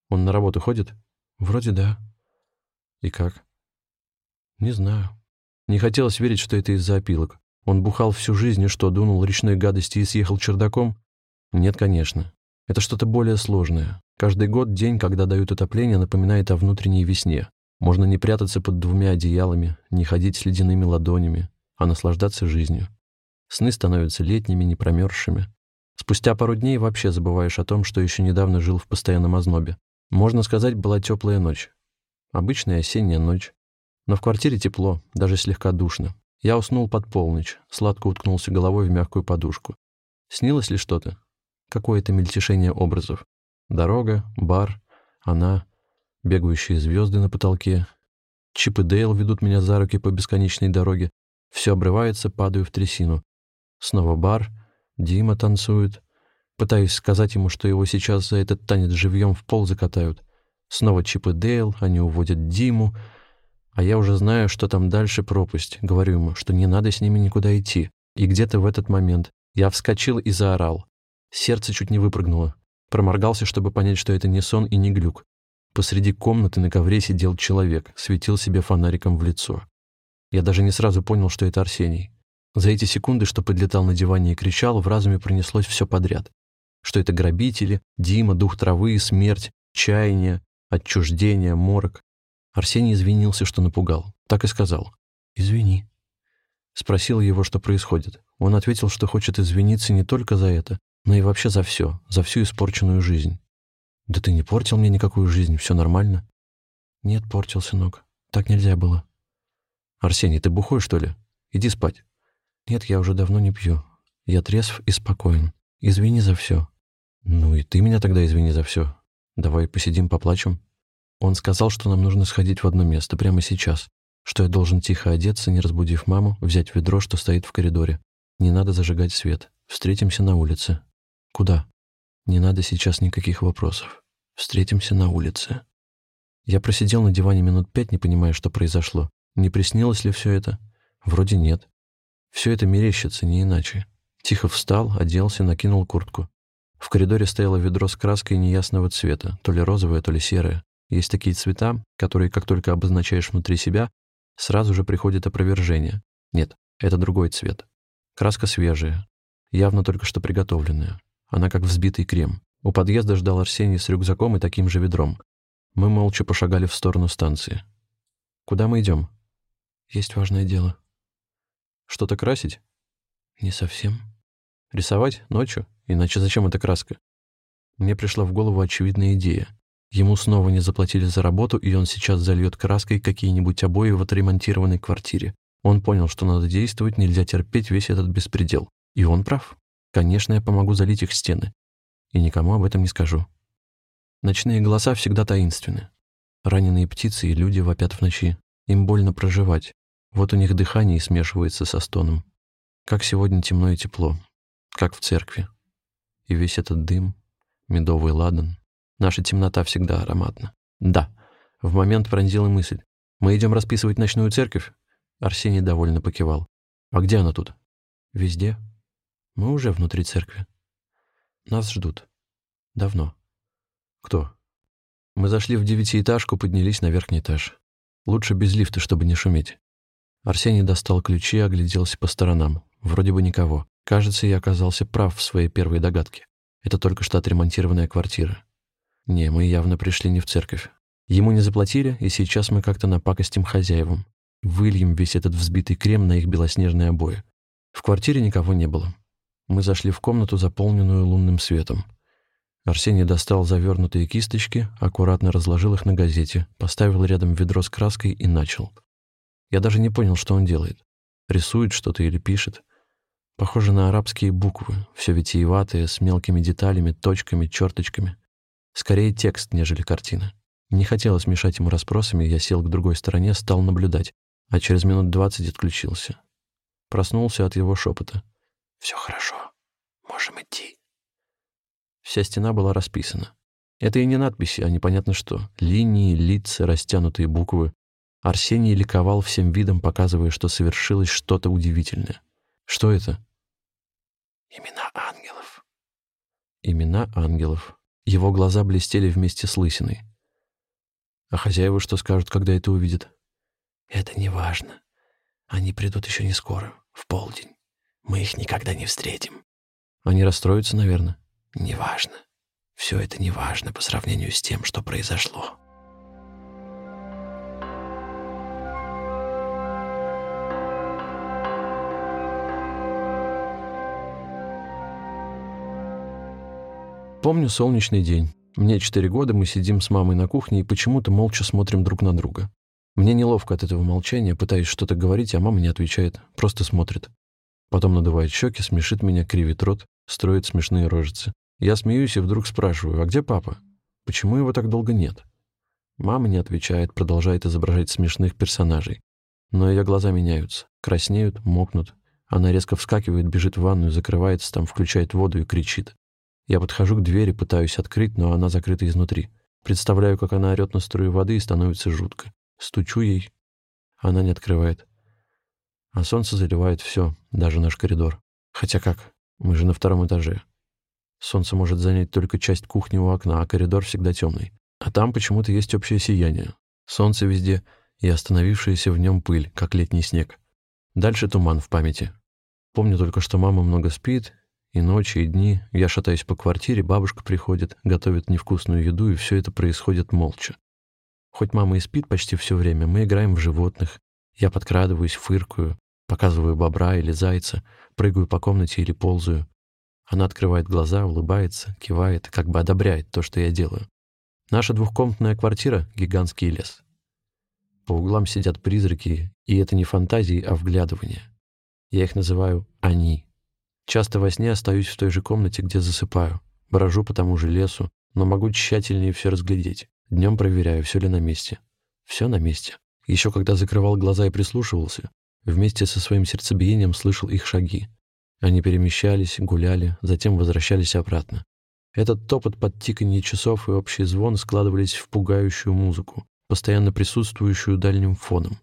Он на работу ходит? Вроде да. И как? Не знаю. Не хотелось верить, что это из-за опилок. Он бухал всю жизнь и что, дунул речной гадости и съехал чердаком? Нет, конечно. Это что-то более сложное. Каждый год день, когда дают отопление, напоминает о внутренней весне. Можно не прятаться под двумя одеялами, не ходить с ледяными ладонями, а наслаждаться жизнью. Сны становятся летними, непромерзшими. Спустя пару дней вообще забываешь о том, что еще недавно жил в постоянном ознобе. Можно сказать, была теплая ночь. Обычная осенняя ночь. Но в квартире тепло, даже слегка душно. Я уснул под полночь, сладко уткнулся головой в мягкую подушку. Снилось ли что-то? Какое-то мельтешение образов. Дорога, бар, она, бегающие звезды на потолке. Чип и Дейл ведут меня за руки по бесконечной дороге. Все обрывается, падаю в трясину. Снова бар, Дима танцует. Пытаюсь сказать ему, что его сейчас за этот танец живьем в пол закатают. Снова Чип и Дейл, они уводят Диму. А я уже знаю, что там дальше пропасть. Говорю ему, что не надо с ними никуда идти. И где-то в этот момент я вскочил и заорал. Сердце чуть не выпрыгнуло. Проморгался, чтобы понять, что это не сон и не глюк. Посреди комнаты на ковре сидел человек, светил себе фонариком в лицо. Я даже не сразу понял, что это Арсений. За эти секунды, что подлетал на диване и кричал, в разуме пронеслось все подряд. Что это грабители, Дима, дух травы, смерть, чаяние, отчуждение, морок. Арсений извинился, что напугал. Так и сказал. «Извини». Спросил его, что происходит. Он ответил, что хочет извиниться не только за это, но и вообще за все, за всю испорченную жизнь. «Да ты не портил мне никакую жизнь, все нормально?» «Нет, портил, сынок. Так нельзя было». «Арсений, ты бухой, что ли? Иди спать». «Нет, я уже давно не пью. Я трезв и спокоен. Извини за все». «Ну и ты меня тогда извини за все. Давай посидим, поплачем». Он сказал, что нам нужно сходить в одно место прямо сейчас, что я должен тихо одеться, не разбудив маму, взять ведро, что стоит в коридоре. Не надо зажигать свет. Встретимся на улице. Куда? Не надо сейчас никаких вопросов. Встретимся на улице. Я просидел на диване минут пять, не понимая, что произошло. Не приснилось ли все это? Вроде нет. Все это мерещится, не иначе. Тихо встал, оделся, накинул куртку. В коридоре стояло ведро с краской неясного цвета, то ли розовое, то ли серое. Есть такие цвета, которые, как только обозначаешь внутри себя, сразу же приходит опровержение. Нет, это другой цвет. Краска свежая, явно только что приготовленная. Она как взбитый крем. У подъезда ждал Арсений с рюкзаком и таким же ведром. Мы молча пошагали в сторону станции. «Куда мы идем?» «Есть важное дело». «Что-то красить?» «Не совсем». «Рисовать? Ночью? Иначе зачем эта краска?» Мне пришла в голову очевидная идея. Ему снова не заплатили за работу, и он сейчас зальет краской какие-нибудь обои в отремонтированной квартире. Он понял, что надо действовать, нельзя терпеть весь этот беспредел. И он прав. Конечно, я помогу залить их стены. И никому об этом не скажу. Ночные голоса всегда таинственны. Раненые птицы и люди вопят в ночи. Им больно проживать. Вот у них дыхание смешивается со стоном. Как сегодня темно и тепло. Как в церкви. И весь этот дым, медовый ладан. Наша темнота всегда ароматна. Да, в момент пронзила мысль. Мы идем расписывать ночную церковь? Арсений довольно покивал. А где она тут? Везде. Мы уже внутри церкви. Нас ждут. Давно. Кто? Мы зашли в девятиэтажку, поднялись на верхний этаж. Лучше без лифта, чтобы не шуметь. Арсений достал ключи, огляделся по сторонам. Вроде бы никого. Кажется, я оказался прав в своей первой догадке. Это только что отремонтированная квартира. Не, мы явно пришли не в церковь. Ему не заплатили, и сейчас мы как-то напакостим хозяевам. Выльем весь этот взбитый крем на их белоснежные обои. В квартире никого не было. Мы зашли в комнату, заполненную лунным светом. Арсений достал завернутые кисточки, аккуратно разложил их на газете, поставил рядом ведро с краской и начал. Я даже не понял, что он делает. Рисует что-то или пишет. Похоже на арабские буквы, все витиеватые, с мелкими деталями, точками, черточками. Скорее текст, нежели картина. Не хотелось мешать ему расспросами, я сел к другой стороне, стал наблюдать, а через минут двадцать отключился. Проснулся от его шепота. Все хорошо. Можем идти. Вся стена была расписана. Это и не надписи, а непонятно что. Линии, лица, растянутые буквы. Арсений ликовал всем видом, показывая, что совершилось что-то удивительное. Что это? Имена ангелов. Имена ангелов. Его глаза блестели вместе с лысиной. А хозяева что скажут, когда это увидят? Это не важно. Они придут еще не скоро, в полдень. Мы их никогда не встретим. Они расстроятся, наверное. Неважно. Все это неважно по сравнению с тем, что произошло. Помню солнечный день. Мне четыре года, мы сидим с мамой на кухне и почему-то молча смотрим друг на друга. Мне неловко от этого молчания, пытаюсь что-то говорить, а мама не отвечает, просто смотрит. Потом надувает щеки, смешит меня, кривит рот, строит смешные рожицы. Я смеюсь и вдруг спрашиваю, а где папа? Почему его так долго нет? Мама не отвечает, продолжает изображать смешных персонажей. Но ее глаза меняются, краснеют, мокнут. Она резко вскакивает, бежит в ванную, закрывается там, включает воду и кричит. Я подхожу к двери, пытаюсь открыть, но она закрыта изнутри. Представляю, как она орёт на струю воды, и становится жутко. Стучу ей. Она не открывает. А солнце заливает все, даже наш коридор. Хотя как? Мы же на втором этаже. Солнце может занять только часть кухни у окна, а коридор всегда темный. А там почему-то есть общее сияние. Солнце везде и остановившаяся в нем пыль, как летний снег. Дальше туман в памяти. Помню только, что мама много спит, и ночи, и дни. Я шатаюсь по квартире, бабушка приходит, готовит невкусную еду, и все это происходит молча. Хоть мама и спит почти все время, мы играем в животных. Я подкрадываюсь, фыркаю, показываю бобра или зайца, прыгаю по комнате или ползаю. Она открывает глаза, улыбается, кивает, как бы одобряет то, что я делаю. Наша двухкомнатная квартира — гигантский лес. По углам сидят призраки, и это не фантазии, а вглядывание. Я их называю «они». Часто во сне остаюсь в той же комнате, где засыпаю. Брожу по тому же лесу, но могу тщательнее все разглядеть. Днем проверяю, все ли на месте. Все на месте. Еще когда закрывал глаза и прислушивался, вместе со своим сердцебиением слышал их шаги. Они перемещались, гуляли, затем возвращались обратно. Этот топот под тиканье часов и общий звон складывались в пугающую музыку, постоянно присутствующую дальним фоном.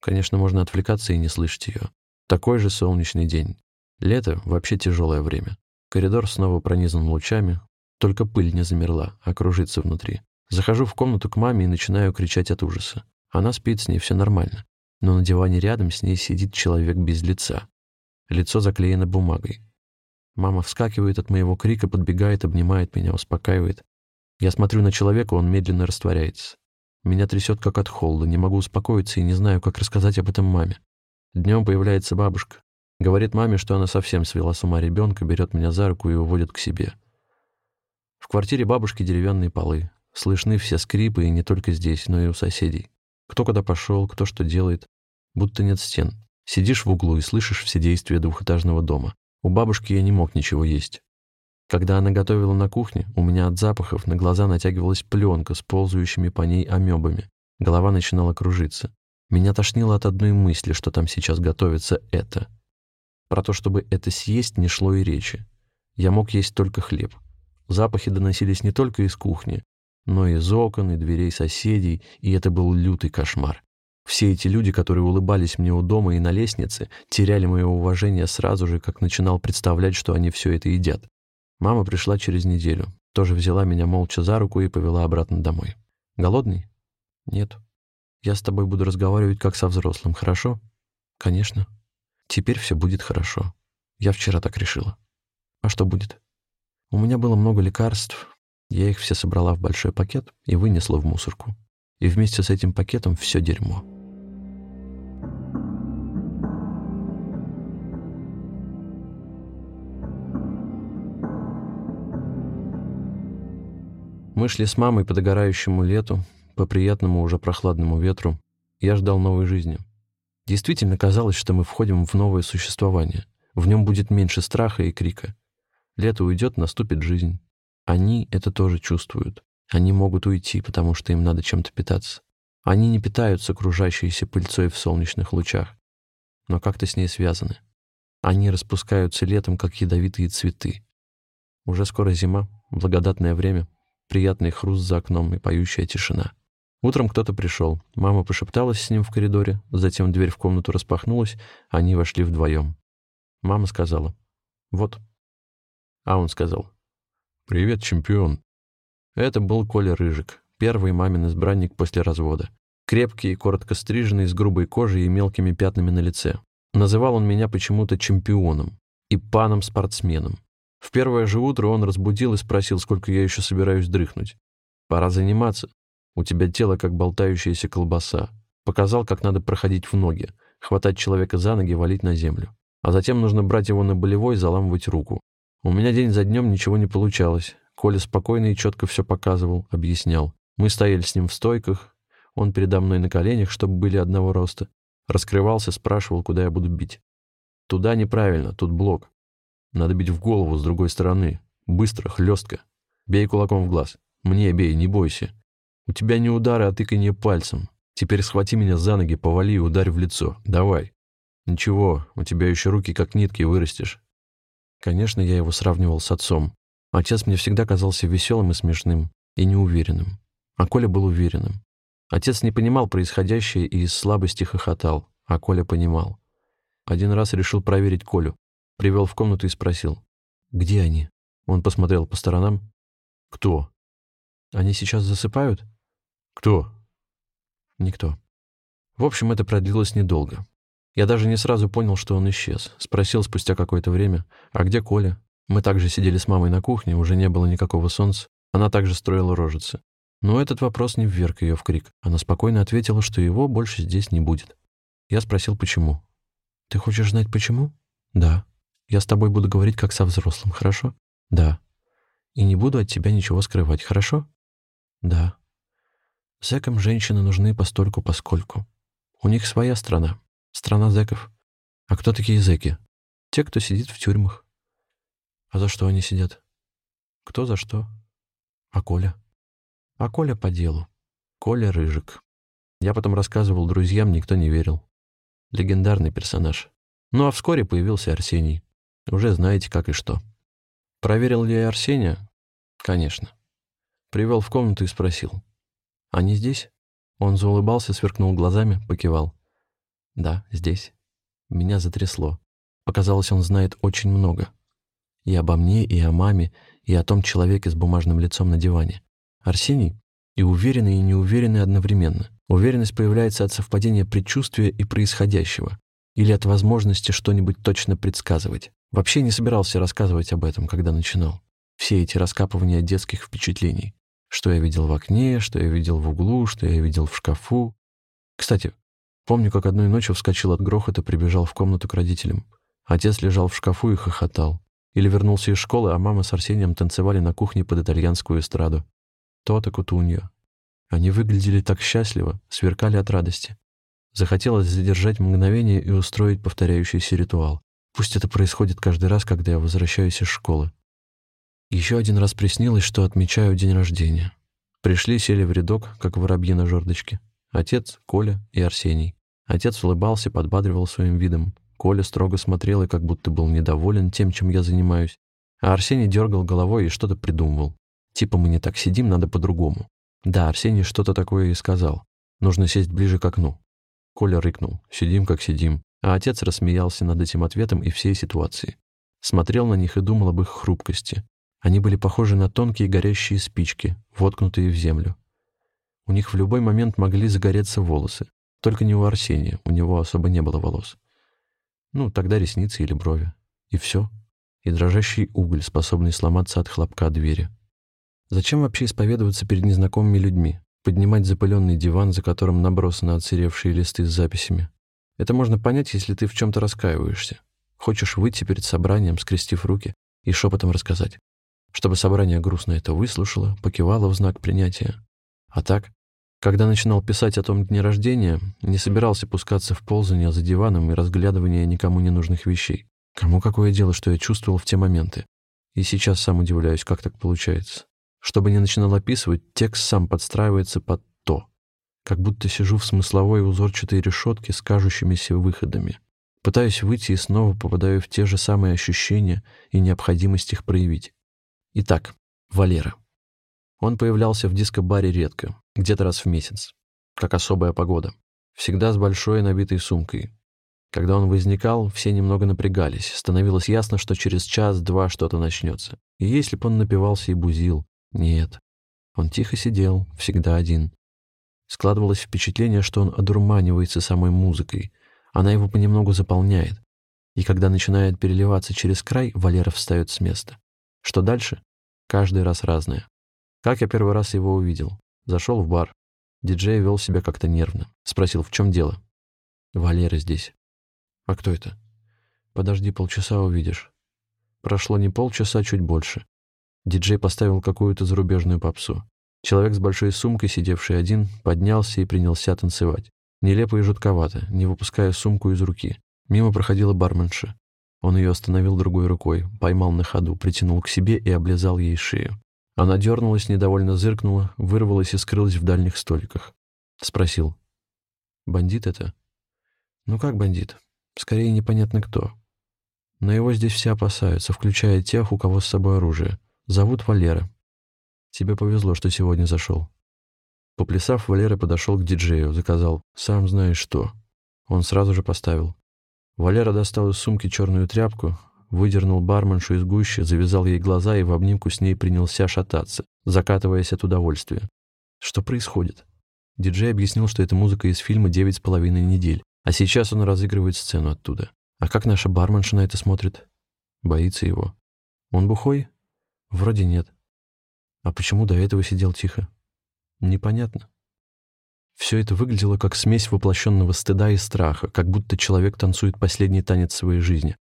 Конечно, можно отвлекаться и не слышать ее. Такой же солнечный день. Лето — вообще тяжелое время. Коридор снова пронизан лучами, только пыль не замерла, а кружится внутри. Захожу в комнату к маме и начинаю кричать от ужаса. Она спит, с ней все нормально. Но на диване рядом с ней сидит человек без лица. Лицо заклеено бумагой. Мама вскакивает от моего крика, подбегает, обнимает меня, успокаивает. Я смотрю на человека, он медленно растворяется. Меня трясет как от холода, не могу успокоиться и не знаю, как рассказать об этом маме. Днем появляется бабушка. Говорит маме, что она совсем свела с ума ребенка, берет меня за руку и уводит к себе. В квартире бабушки деревянные полы. Слышны все скрипы, и не только здесь, но и у соседей. Кто куда пошел, кто что делает. Будто нет стен. Сидишь в углу и слышишь все действия двухэтажного дома. У бабушки я не мог ничего есть. Когда она готовила на кухне, у меня от запахов на глаза натягивалась пленка с ползающими по ней амебами. Голова начинала кружиться. Меня тошнило от одной мысли, что там сейчас готовится это. Про то, чтобы это съесть, не шло и речи. Я мог есть только хлеб. Запахи доносились не только из кухни, но из окон и дверей соседей, и это был лютый кошмар. Все эти люди, которые улыбались мне у дома и на лестнице, теряли мое уважение сразу же, как начинал представлять, что они все это едят. Мама пришла через неделю, тоже взяла меня молча за руку и повела обратно домой. «Голодный?» «Нет. Я с тобой буду разговаривать как со взрослым, хорошо?» «Конечно. Теперь все будет хорошо. Я вчера так решила. А что будет?» «У меня было много лекарств, я их все собрала в большой пакет и вынесла в мусорку. И вместе с этим пакетом все дерьмо. Мы шли с мамой по догорающему лету, по приятному уже прохладному ветру. Я ждал новой жизни. Действительно казалось, что мы входим в новое существование. В нем будет меньше страха и крика. Лето уйдет, наступит жизнь. Они это тоже чувствуют. Они могут уйти, потому что им надо чем-то питаться. Они не питаются окружающейся пыльцой в солнечных лучах, но как-то с ней связаны. Они распускаются летом, как ядовитые цветы. Уже скоро зима, благодатное время, приятный хруст за окном и поющая тишина. Утром кто-то пришел. Мама пошепталась с ним в коридоре, затем дверь в комнату распахнулась, они вошли вдвоем. Мама сказала «Вот». А он сказал «Привет, чемпион». Это был Коля Рыжик, первый мамин избранник после развода. Крепкий, коротко стриженный, с грубой кожей и мелкими пятнами на лице. Называл он меня почему-то чемпионом и паном-спортсменом. В первое же утро он разбудил и спросил, сколько я еще собираюсь дрыхнуть. «Пора заниматься. У тебя тело как болтающаяся колбаса». Показал, как надо проходить в ноги, хватать человека за ноги, валить на землю. А затем нужно брать его на болевой, заламывать руку. У меня день за днем ничего не получалось. Коля спокойно и четко все показывал, объяснял. Мы стояли с ним в стойках, он передо мной на коленях, чтобы были одного роста. Раскрывался, спрашивал, куда я буду бить. Туда неправильно, тут блок. Надо бить в голову с другой стороны. Быстро, хлестко. Бей кулаком в глаз. Мне бей, не бойся. У тебя не удары, а тыканье пальцем. Теперь схвати меня за ноги, повали и ударь в лицо. Давай. Ничего, у тебя еще руки как нитки вырастешь. Конечно, я его сравнивал с отцом. Отец мне всегда казался веселым и смешным, и неуверенным. А Коля был уверенным. Отец не понимал происходящее и из слабости хохотал, а Коля понимал. Один раз решил проверить Колю. Привел в комнату и спросил. «Где они?» Он посмотрел по сторонам. «Кто?» «Они сейчас засыпают?» «Кто?» «Никто». В общем, это продлилось недолго. Я даже не сразу понял, что он исчез. Спросил спустя какое-то время, а где Коля? Мы также сидели с мамой на кухне, уже не было никакого солнца. Она также строила рожицы. Но этот вопрос не вверг ее в крик. Она спокойно ответила, что его больше здесь не будет. Я спросил, почему. «Ты хочешь знать, почему?» «Да». «Я с тобой буду говорить, как со взрослым, хорошо?» «Да». «И не буду от тебя ничего скрывать, хорошо?» «Да». Зэкам женщины нужны постольку-поскольку. У них своя страна, Страна зэков. А кто такие зэки? Те, кто сидит в тюрьмах. А за что они сидят? Кто за что? А Коля? А Коля по делу. Коля Рыжик. Я потом рассказывал друзьям, никто не верил. Легендарный персонаж. Ну а вскоре появился Арсений. Уже знаете, как и что. Проверил ли я Арсения? Конечно. Привел в комнату и спросил. «Они здесь?» Он заулыбался, сверкнул глазами, покивал. Да, здесь. Меня затрясло. Показалось, он знает очень много. И обо мне, и о маме, и о том человеке с бумажным лицом на диване. Арсений и уверенный, и неуверенный одновременно. Уверенность появляется от совпадения предчувствия и происходящего, или от возможности что-нибудь точно предсказывать. Вообще не собирался рассказывать об этом, когда начинал. Все эти раскапывания детских впечатлений. Что я видел в окне, что я видел в углу, что я видел в шкафу. Кстати, Помню, как одной ночью вскочил от грохота, прибежал в комнату к родителям. Отец лежал в шкафу и хохотал. Или вернулся из школы, а мама с Арсением танцевали на кухне под итальянскую эстраду. То-то Кутуньо. Они выглядели так счастливо, сверкали от радости. Захотелось задержать мгновение и устроить повторяющийся ритуал. Пусть это происходит каждый раз, когда я возвращаюсь из школы. Еще один раз приснилось, что отмечаю день рождения. Пришли, сели в рядок, как воробьи на жердочке. Отец, Коля и Арсений. Отец улыбался, подбадривал своим видом. Коля строго смотрел и как будто был недоволен тем, чем я занимаюсь. А Арсений дергал головой и что-то придумывал. Типа мы не так сидим, надо по-другому. Да, Арсений что-то такое и сказал. Нужно сесть ближе к окну. Коля рыкнул. Сидим, как сидим. А отец рассмеялся над этим ответом и всей ситуацией. Смотрел на них и думал об их хрупкости. Они были похожи на тонкие горящие спички, воткнутые в землю. У них в любой момент могли загореться волосы. Только не у Арсения, у него особо не было волос. Ну, тогда ресницы или брови. И все. И дрожащий уголь, способный сломаться от хлопка двери. Зачем вообще исповедоваться перед незнакомыми людьми? Поднимать запыленный диван, за которым набросаны отсыревшие листы с записями? Это можно понять, если ты в чем-то раскаиваешься. Хочешь выйти перед собранием, скрестив руки, и шепотом рассказать. Чтобы собрание грустно это выслушало, покивало в знак принятия, а так, когда начинал писать о том дне рождения, не собирался пускаться в ползание за диваном и разглядывание никому не нужных вещей. Кому какое дело, что я чувствовал в те моменты? И сейчас сам удивляюсь, как так получается. Чтобы не начинал описывать, текст сам подстраивается под то. Как будто сижу в смысловой узорчатой решетке с кажущимися выходами. Пытаюсь выйти и снова попадаю в те же самые ощущения и необходимость их проявить. Итак, Валера. Он появлялся в диско-баре редко, где-то раз в месяц, как особая погода. Всегда с большой набитой сумкой. Когда он возникал, все немного напрягались. Становилось ясно, что через час-два что-то начнется. И если бы он напивался и бузил, нет. Он тихо сидел, всегда один. Складывалось впечатление, что он одурманивается самой музыкой. Она его понемногу заполняет. И когда начинает переливаться через край, Валера встает с места. Что дальше? Каждый раз разное. Как я первый раз его увидел? Зашел в бар. Диджей вел себя как-то нервно. Спросил, в чем дело? Валера здесь. А кто это? Подожди полчаса, увидишь. Прошло не полчаса, чуть больше. Диджей поставил какую-то зарубежную попсу. Человек с большой сумкой, сидевший один, поднялся и принялся танцевать. Нелепо и жутковато, не выпуская сумку из руки. Мимо проходила барменша. Он ее остановил другой рукой, поймал на ходу, притянул к себе и облизал ей шею. Она дернулась, недовольно зыркнула, вырвалась и скрылась в дальних столиках. Спросил. «Бандит это?» «Ну как бандит? Скорее непонятно кто. Но его здесь все опасаются, включая тех, у кого с собой оружие. Зовут Валера. Тебе повезло, что сегодня зашел. Поплясав, Валера подошел к диджею, заказал «сам знаешь что». Он сразу же поставил. Валера достал из сумки черную тряпку, выдернул барменшу из гущи, завязал ей глаза и в обнимку с ней принялся шататься, закатываясь от удовольствия. Что происходит? Диджей объяснил, что это музыка из фильма «Девять с половиной недель», а сейчас он разыгрывает сцену оттуда. А как наша барменша на это смотрит? Боится его. Он бухой? Вроде нет. А почему до этого сидел тихо? Непонятно. Все это выглядело как смесь воплощенного стыда и страха, как будто человек танцует последний танец своей жизни.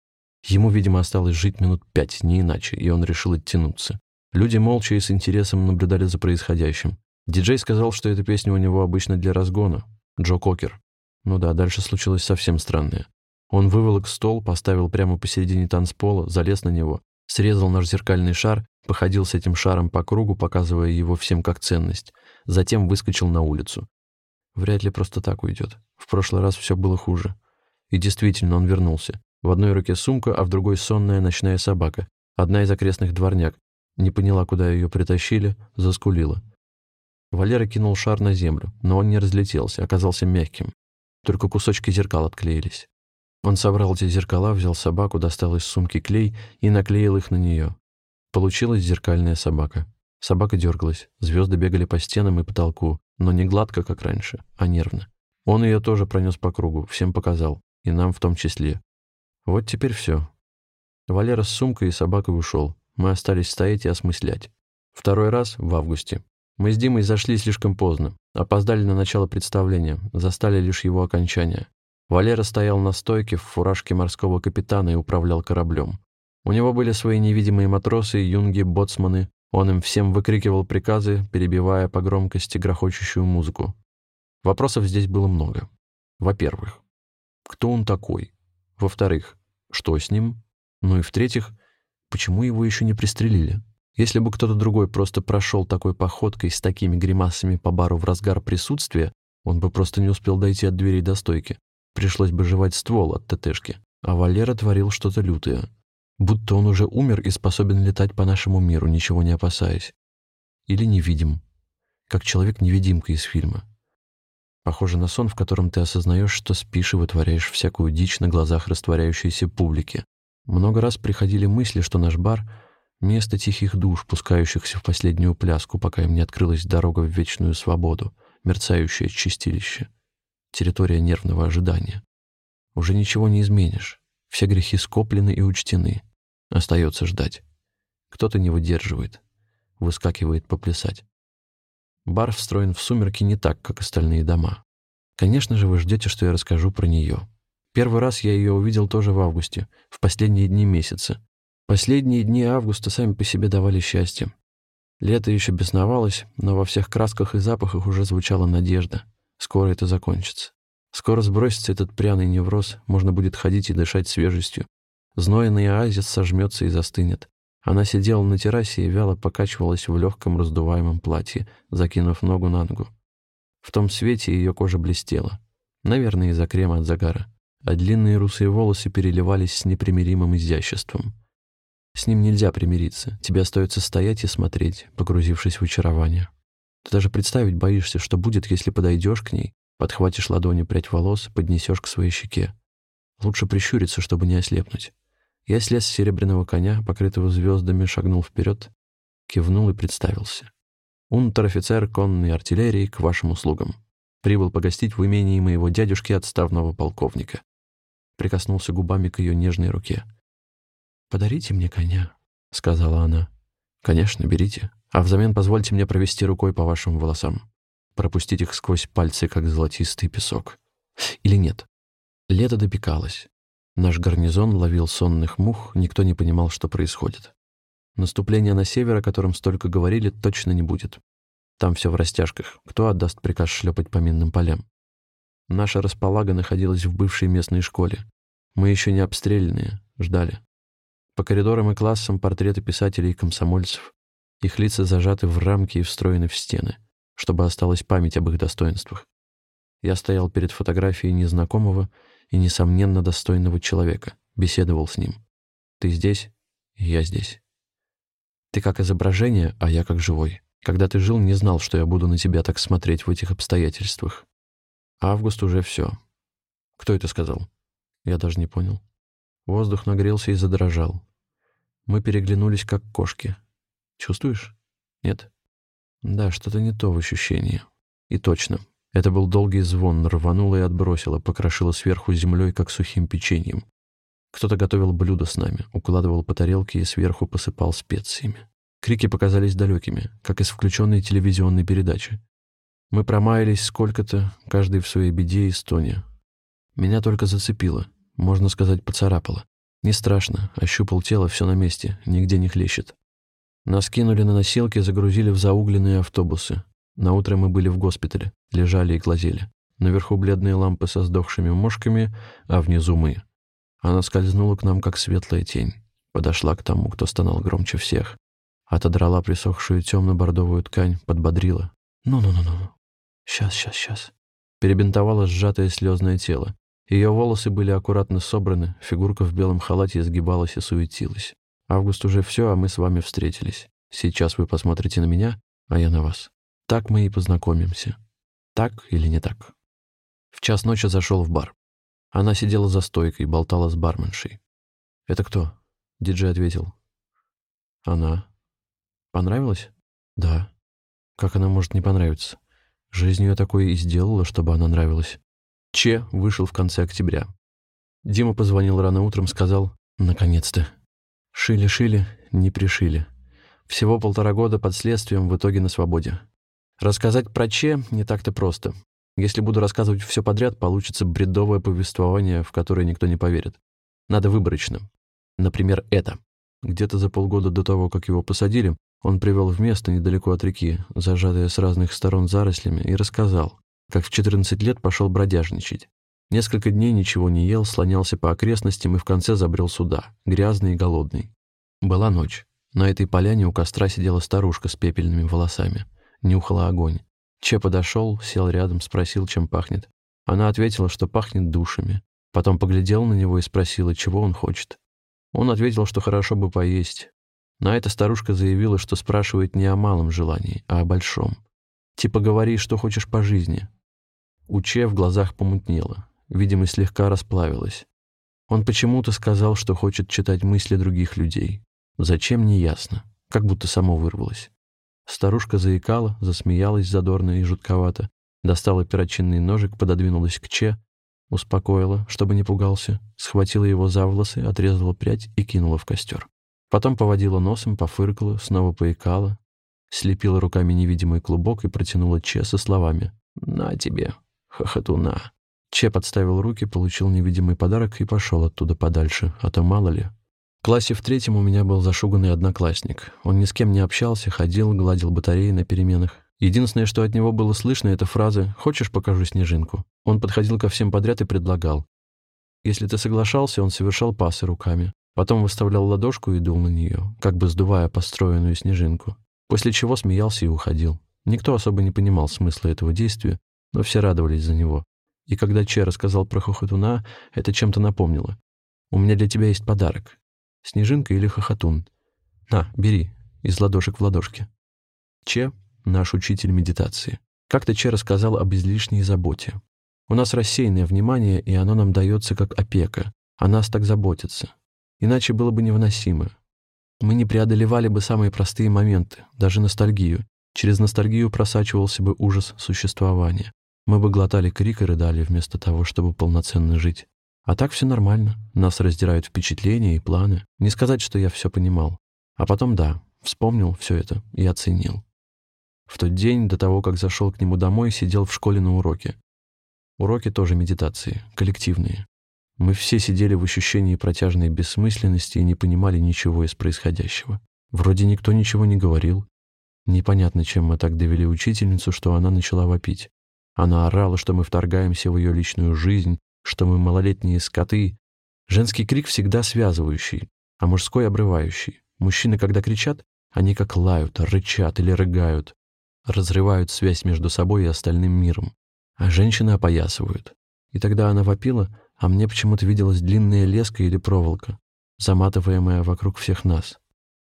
Ему, видимо, осталось жить минут пять, не иначе, и он решил оттянуться. Люди молча и с интересом наблюдали за происходящим. Диджей сказал, что эта песня у него обычно для разгона. Джо Кокер. Ну да, дальше случилось совсем странное. Он выволок стол, поставил прямо посередине танцпола, залез на него, срезал наш зеркальный шар походил с этим шаром по кругу, показывая его всем как ценность, затем выскочил на улицу. Вряд ли просто так уйдет. В прошлый раз все было хуже. И действительно, он вернулся. В одной руке сумка, а в другой сонная ночная собака. Одна из окрестных дворняк. Не поняла, куда ее притащили, заскулила. Валера кинул шар на землю, но он не разлетелся, оказался мягким. Только кусочки зеркал отклеились. Он собрал эти зеркала, взял собаку, достал из сумки клей и наклеил их на нее. Получилась зеркальная собака. Собака дергалась, звезды бегали по стенам и потолку, но не гладко, как раньше, а нервно. Он ее тоже пронес по кругу, всем показал, и нам в том числе. Вот теперь все. Валера с сумкой и собакой ушел. Мы остались стоять и осмыслять. Второй раз в августе. Мы с Димой зашли слишком поздно. Опоздали на начало представления, застали лишь его окончание. Валера стоял на стойке в фуражке морского капитана и управлял кораблем. У него были свои невидимые матросы, юнги, боцманы. Он им всем выкрикивал приказы, перебивая по громкости грохочущую музыку. Вопросов здесь было много. Во-первых, кто он такой? Во-вторых, что с ним? Ну и в-третьих, почему его еще не пристрелили? Если бы кто-то другой просто прошел такой походкой с такими гримасами по бару в разгар присутствия, он бы просто не успел дойти от дверей до стойки. Пришлось бы жевать ствол от ТТшки. А Валера творил что-то лютое будто он уже умер и способен летать по нашему миру, ничего не опасаясь. Или невидим, как человек-невидимка из фильма. Похоже на сон, в котором ты осознаешь, что спишь и вытворяешь всякую дичь на глазах растворяющейся публики. Много раз приходили мысли, что наш бар — место тихих душ, пускающихся в последнюю пляску, пока им не открылась дорога в вечную свободу, мерцающее чистилище, территория нервного ожидания. Уже ничего не изменишь. Все грехи скоплены и учтены. Остается ждать. Кто-то не выдерживает, выскакивает поплясать. Бар встроен в сумерки не так, как остальные дома. Конечно же, вы ждете, что я расскажу про нее. Первый раз я ее увидел тоже в августе, в последние дни месяца. Последние дни августа сами по себе давали счастье. Лето еще бесновалось, но во всех красках и запахах уже звучала надежда. Скоро это закончится. Скоро сбросится этот пряный невроз, можно будет ходить и дышать свежестью, Знойный оазис сожмется и застынет. Она сидела на террасе и вяло покачивалась в легком раздуваемом платье, закинув ногу на ногу. В том свете ее кожа блестела. Наверное, из-за крема от загара. А длинные русые волосы переливались с непримиримым изяществом. С ним нельзя примириться. Тебе остается стоять и смотреть, погрузившись в очарование. Ты даже представить боишься, что будет, если подойдешь к ней, подхватишь ладонью прядь волос, поднесешь к своей щеке. Лучше прищуриться, чтобы не ослепнуть. Я слез с серебряного коня, покрытого звездами, шагнул вперед, кивнул и представился. «Унтер-офицер конной артиллерии к вашим услугам. Прибыл погостить в имении моего дядюшки отставного полковника». Прикоснулся губами к ее нежной руке. «Подарите мне коня», — сказала она. «Конечно, берите. А взамен позвольте мне провести рукой по вашим волосам. Пропустить их сквозь пальцы, как золотистый песок. Или нет?» Лето допекалось. Наш гарнизон ловил сонных мух, никто не понимал, что происходит. Наступления на север, о котором столько говорили, точно не будет. Там все в растяжках. Кто отдаст приказ шлепать по минным полям? Наша располага находилась в бывшей местной школе. Мы еще не обстрелянные, ждали. По коридорам и классам портреты писателей и комсомольцев. Их лица зажаты в рамки и встроены в стены, чтобы осталась память об их достоинствах. Я стоял перед фотографией незнакомого и, несомненно, достойного человека, беседовал с ним. Ты здесь, я здесь. Ты как изображение, а я как живой. Когда ты жил, не знал, что я буду на тебя так смотреть в этих обстоятельствах. Август уже все. Кто это сказал? Я даже не понял. Воздух нагрелся и задрожал. Мы переглянулись, как кошки. Чувствуешь? Нет? Да, что-то не то в ощущении. И точно. Это был долгий звон, рвануло и отбросило, покрошило сверху землей, как сухим печеньем. Кто-то готовил блюдо с нами, укладывал по тарелке и сверху посыпал специями. Крики показались далекими, как из включенной телевизионной передачи. Мы промаялись сколько-то, каждый в своей беде и стоне. Меня только зацепило, можно сказать, поцарапало. Не страшно, ощупал тело, все на месте, нигде не хлещет. Нас кинули на носилки, загрузили в заугленные автобусы. На утро мы были в госпитале, лежали и глазели. Наверху бледные лампы со сдохшими мошками, а внизу мы. Она скользнула к нам, как светлая тень. Подошла к тому, кто стонал громче всех. Отодрала присохшую темно-бордовую ткань, подбодрила. «Ну-ну-ну-ну. Сейчас, сейчас, сейчас». Перебинтовала сжатое слезное тело. Ее волосы были аккуратно собраны, фигурка в белом халате изгибалась и суетилась. «Август уже все, а мы с вами встретились. Сейчас вы посмотрите на меня, а я на вас. Так мы и познакомимся. Так или не так?» В час ночи зашел в бар. Она сидела за стойкой, болтала с барменшей. «Это кто?» — диджей ответил. «Она». «Понравилась?» «Да». «Как она может не понравиться? Жизнь ее такое и сделала, чтобы она нравилась». Че вышел в конце октября. Дима позвонил рано утром, сказал «Наконец-то». Шили-шили, не пришили. Всего полтора года под следствием, в итоге на свободе. Рассказать про Че не так-то просто. Если буду рассказывать все подряд, получится бредовое повествование, в которое никто не поверит. Надо выборочно. Например, это. Где-то за полгода до того, как его посадили, он привел в место недалеко от реки, зажатое с разных сторон зарослями, и рассказал, как в 14 лет пошел бродяжничать. Несколько дней ничего не ел, слонялся по окрестностям и в конце забрел сюда, грязный и голодный. Была ночь. На этой поляне у костра сидела старушка с пепельными волосами. Нюхала огонь. Че подошел, сел рядом, спросил, чем пахнет. Она ответила, что пахнет душами. Потом поглядел на него и спросила, чего он хочет. Он ответил, что хорошо бы поесть. На это старушка заявила, что спрашивает не о малом желании, а о большом. Типа говори, что хочешь по жизни. У Че в глазах помутнело, видимо, слегка расплавилось. Он почему-то сказал, что хочет читать мысли других людей. Зачем, не ясно, как будто само вырвалось. Старушка заикала, засмеялась задорно и жутковато, достала перочинный ножик, пододвинулась к Че, успокоила, чтобы не пугался, схватила его за волосы, отрезала прядь и кинула в костер. Потом поводила носом, пофыркала, снова поикала, слепила руками невидимый клубок и протянула Че со словами «На тебе, хохотуна». Че подставил руки, получил невидимый подарок и пошел оттуда подальше, а то мало ли, в классе в третьем у меня был зашуганный одноклассник. Он ни с кем не общался, ходил, гладил батареи на переменах. Единственное, что от него было слышно, это фразы «Хочешь, покажу снежинку?». Он подходил ко всем подряд и предлагал. Если ты соглашался, он совершал пасы руками. Потом выставлял ладошку и дул на нее, как бы сдувая построенную снежинку. После чего смеялся и уходил. Никто особо не понимал смысла этого действия, но все радовались за него. И когда Че рассказал про хохотуна, это чем-то напомнило. «У меня для тебя есть подарок. Снежинка или хохотун. На, бери, из ладошек в ладошки. Че — наш учитель медитации. Как-то Че рассказал об излишней заботе. У нас рассеянное внимание, и оно нам дается как опека. О нас так заботятся. Иначе было бы невыносимо. Мы не преодолевали бы самые простые моменты, даже ностальгию. Через ностальгию просачивался бы ужас существования. Мы бы глотали крик и рыдали вместо того, чтобы полноценно жить. А так все нормально. Нас раздирают впечатления и планы. Не сказать, что я все понимал. А потом, да, вспомнил все это и оценил. В тот день, до того, как зашел к нему домой, сидел в школе на уроке. Уроки тоже медитации, коллективные. Мы все сидели в ощущении протяжной бессмысленности и не понимали ничего из происходящего. Вроде никто ничего не говорил. Непонятно, чем мы так довели учительницу, что она начала вопить. Она орала, что мы вторгаемся в ее личную жизнь, что мы малолетние скоты. Женский крик всегда связывающий, а мужской — обрывающий. Мужчины, когда кричат, они как лают, рычат или рыгают, разрывают связь между собой и остальным миром. А женщины опоясывают. И тогда она вопила, а мне почему-то виделась длинная леска или проволока, заматываемая вокруг всех нас.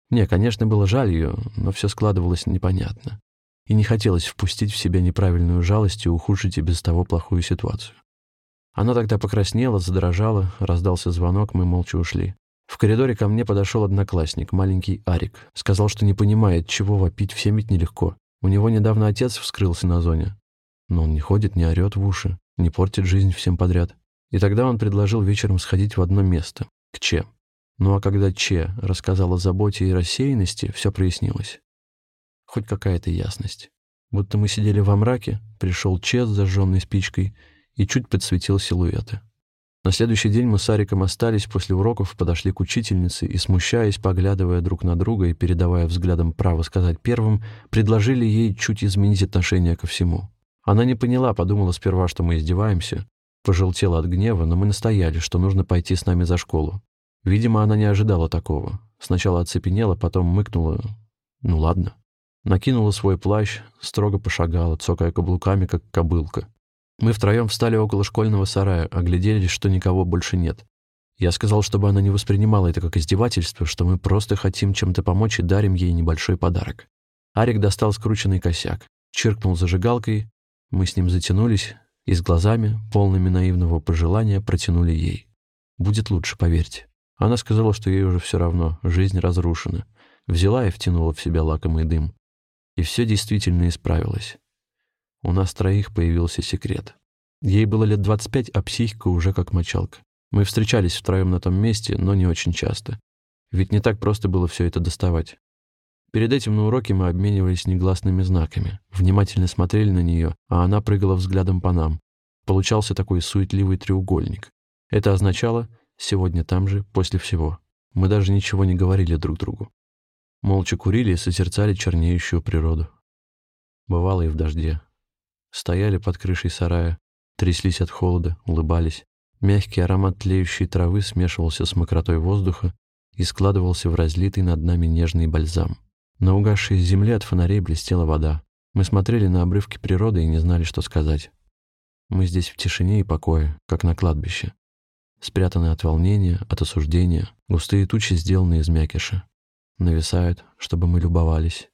Не, конечно, было жаль ее, но все складывалось непонятно. И не хотелось впустить в себя неправильную жалость и ухудшить и без того плохую ситуацию. Она тогда покраснела, задрожала, раздался звонок, мы молча ушли. В коридоре ко мне подошел одноклассник, маленький Арик. Сказал, что не понимает, чего вопить, всем ведь нелегко. У него недавно отец вскрылся на зоне. Но он не ходит, не орет в уши, не портит жизнь всем подряд. И тогда он предложил вечером сходить в одно место, к Че. Ну а когда Че рассказал о заботе и рассеянности, все прояснилось. Хоть какая-то ясность. Будто мы сидели во мраке, пришел Че с зажженной спичкой и чуть подсветил силуэты. На следующий день мы с Ариком остались после уроков, подошли к учительнице и, смущаясь, поглядывая друг на друга и передавая взглядом право сказать первым, предложили ей чуть изменить отношение ко всему. Она не поняла, подумала сперва, что мы издеваемся, пожелтела от гнева, но мы настояли, что нужно пойти с нами за школу. Видимо, она не ожидала такого. Сначала оцепенела, потом мыкнула. Ну ладно. Накинула свой плащ, строго пошагала, цокая каблуками, как кобылка. Мы втроем встали около школьного сарая, огляделись, что никого больше нет. Я сказал, чтобы она не воспринимала это как издевательство, что мы просто хотим чем-то помочь и дарим ей небольшой подарок. Арик достал скрученный косяк, чиркнул зажигалкой, мы с ним затянулись и с глазами, полными наивного пожелания, протянули ей. «Будет лучше, поверьте». Она сказала, что ей уже все равно, жизнь разрушена. Взяла и втянула в себя лакомый дым. И все действительно исправилось. У нас троих появился секрет. Ей было лет 25, а психика уже как мочалка. Мы встречались втроем на том месте, но не очень часто. Ведь не так просто было все это доставать. Перед этим на уроке мы обменивались негласными знаками, внимательно смотрели на нее, а она прыгала взглядом по нам. Получался такой суетливый треугольник. Это означало Сегодня там же, после всего. Мы даже ничего не говорили друг другу. Молча курили и созерцали чернеющую природу. Бывало и в дожде. Стояли под крышей сарая, тряслись от холода, улыбались. Мягкий аромат тлеющей травы смешивался с мокротой воздуха и складывался в разлитый над нами нежный бальзам. На угасшей земле от фонарей блестела вода. Мы смотрели на обрывки природы и не знали, что сказать. Мы здесь в тишине и покое, как на кладбище спрятанные от волнения, от осуждения, густые тучи, сделанные из мякиша. Нависают, чтобы мы любовались.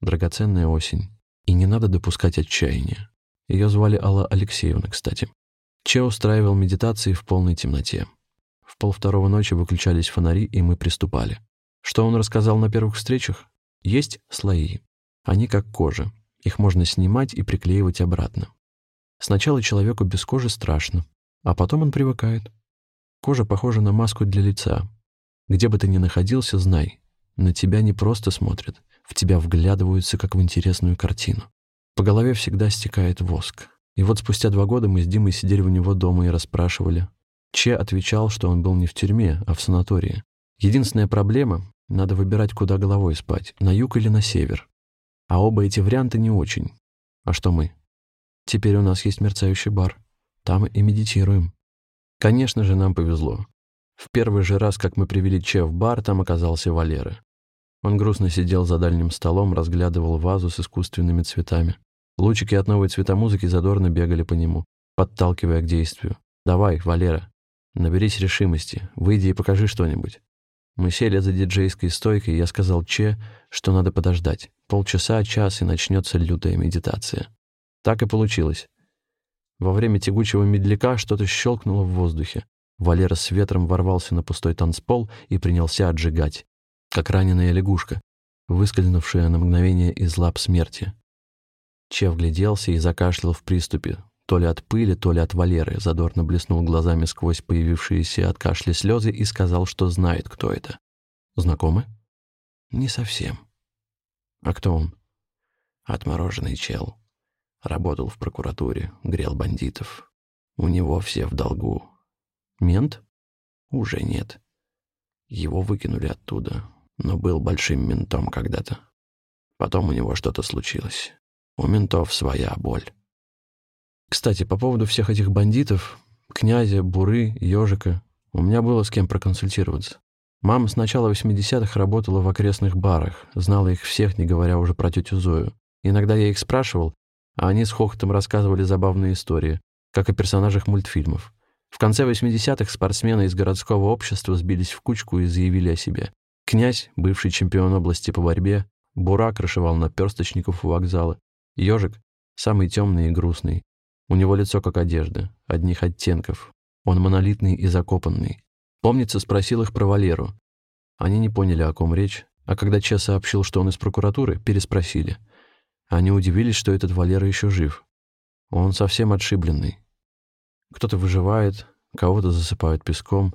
Драгоценная осень. И не надо допускать отчаяния. Ее звали Алла Алексеевна, кстати. Че устраивал медитации в полной темноте. В полвторого ночи выключались фонари, и мы приступали. Что он рассказал на первых встречах? Есть слои. Они как кожа. Их можно снимать и приклеивать обратно. Сначала человеку без кожи страшно, а потом он привыкает. Кожа похожа на маску для лица. Где бы ты ни находился, знай, на тебя не просто смотрят, в тебя вглядываются, как в интересную картину. По голове всегда стекает воск. И вот спустя два года мы с Димой сидели у него дома и расспрашивали. Че отвечал, что он был не в тюрьме, а в санатории. Единственная проблема — надо выбирать, куда головой спать, на юг или на север. А оба эти варианта не очень. А что мы? Теперь у нас есть мерцающий бар. Там и медитируем. Конечно же, нам повезло. В первый же раз, как мы привели Че в бар, там оказался Валера. Он грустно сидел за дальним столом, разглядывал вазу с искусственными цветами. Лучики от новой цветомузыки задорно бегали по нему, подталкивая к действию. «Давай, Валера, наберись решимости, выйди и покажи что-нибудь». Мы сели за диджейской стойкой, и я сказал Че, что надо подождать. Полчаса, час, и начнется лютая медитация. Так и получилось. Во время тягучего медляка что-то щелкнуло в воздухе. Валера с ветром ворвался на пустой танцпол и принялся отжигать, как раненая лягушка, выскользнувшая на мгновение из лап смерти. Чев гляделся и закашлял в приступе, то ли от пыли, то ли от Валеры, задорно блеснул глазами сквозь появившиеся от кашля слезы и сказал, что знает, кто это. «Знакомы?» «Не совсем». «А кто он?» «Отмороженный чел», Работал в прокуратуре, грел бандитов. У него все в долгу. Мент? Уже нет. Его выкинули оттуда. Но был большим ментом когда-то. Потом у него что-то случилось. У ментов своя боль. Кстати, по поводу всех этих бандитов, князя, буры, ежика, у меня было с кем проконсультироваться. Мама с начала 80-х работала в окрестных барах, знала их всех, не говоря уже про тетю Зою. Иногда я их спрашивал, а они с хохотом рассказывали забавные истории, как о персонажах мультфильмов. В конце 80-х спортсмены из городского общества сбились в кучку и заявили о себе. Князь, бывший чемпион области по борьбе, Бурак расшивал наперсточников у вокзала. Ежик, самый темный и грустный. У него лицо как одежда, одних оттенков. Он монолитный и закопанный. Помнится, спросил их про Валеру. Они не поняли, о ком речь, а когда Че сообщил, что он из прокуратуры, переспросили. Они удивились, что этот Валера еще жив. Он совсем отшибленный. Кто-то выживает, кого-то засыпают песком.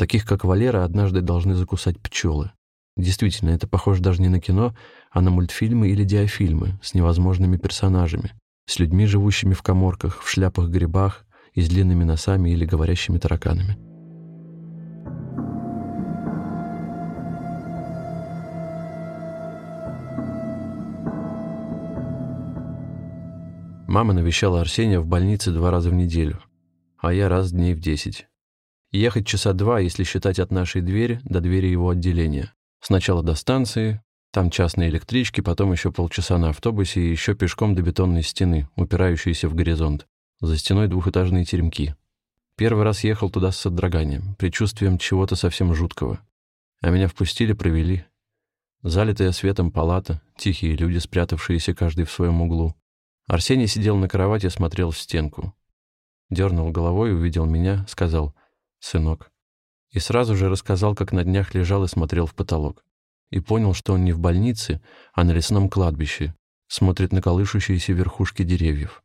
Таких, как Валера, однажды должны закусать пчелы. Действительно, это похоже даже не на кино, а на мультфильмы или диафильмы с невозможными персонажами, с людьми, живущими в коморках, в шляпах-грибах и с длинными носами или говорящими тараканами. Мама навещала Арсения в больнице два раза в неделю, а я раз дней в десять. Ехать часа два, если считать от нашей двери до двери его отделения. Сначала до станции, там частные электрички, потом еще полчаса на автобусе и еще пешком до бетонной стены, упирающейся в горизонт. За стеной двухэтажные теремки. Первый раз ехал туда с содроганием, предчувствием чего-то совсем жуткого. А меня впустили, провели. Залитая светом палата, тихие люди, спрятавшиеся каждый в своем углу. Арсений сидел на кровати, смотрел в стенку. Дернул головой, увидел меня, сказал «Сынок». И сразу же рассказал, как на днях лежал и смотрел в потолок. И понял, что он не в больнице, а на лесном кладбище, смотрит на колышущиеся верхушки деревьев.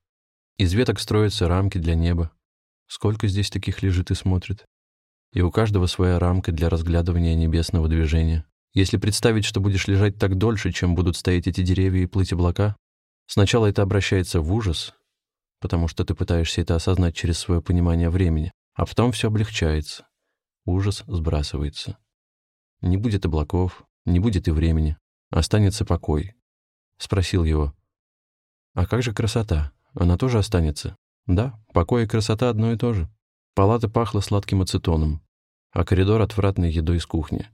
Из веток строятся рамки для неба. Сколько здесь таких лежит и смотрит? И у каждого своя рамка для разглядывания небесного движения. Если представить, что будешь лежать так дольше, чем будут стоять эти деревья и плыть облака, Сначала это обращается в ужас, потому что ты пытаешься это осознать через свое понимание времени, а потом все облегчается. Ужас сбрасывается. Не будет облаков, не будет и времени. Останется покой. Спросил его. А как же красота? Она тоже останется? Да, покой и красота одно и то же. Палата пахла сладким ацетоном, а коридор отвратной едой из кухни.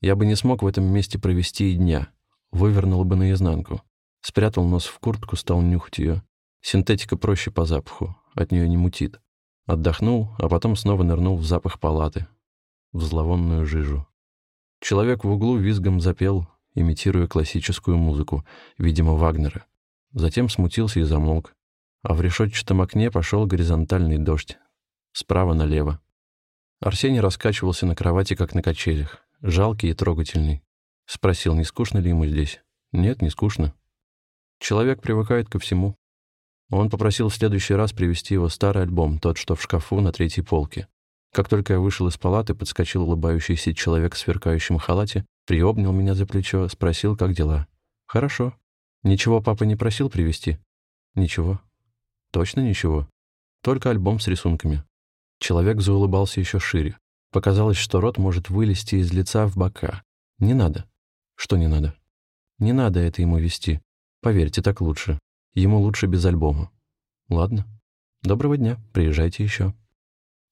Я бы не смог в этом месте провести и дня, вывернул бы наизнанку. Спрятал нос в куртку, стал нюхать ее. Синтетика проще по запаху, от нее не мутит. Отдохнул, а потом снова нырнул в запах палаты, в зловонную жижу. Человек в углу визгом запел, имитируя классическую музыку, видимо, Вагнера. Затем смутился и замолк. А в решетчатом окне пошел горизонтальный дождь. Справа налево. Арсений раскачивался на кровати, как на качелях. Жалкий и трогательный. Спросил, не скучно ли ему здесь. Нет, не скучно. Человек привыкает ко всему. Он попросил в следующий раз привезти его старый альбом, тот, что в шкафу на третьей полке. Как только я вышел из палаты, подскочил улыбающийся человек в сверкающем халате, приобнял меня за плечо, спросил, как дела. «Хорошо. Ничего папа не просил привезти?» «Ничего». «Точно ничего?» «Только альбом с рисунками». Человек заулыбался еще шире. Показалось, что рот может вылезти из лица в бока. «Не надо». «Что не надо?» «Не надо это ему вести. Поверьте, так лучше. Ему лучше без альбома. Ладно. Доброго дня. Приезжайте еще.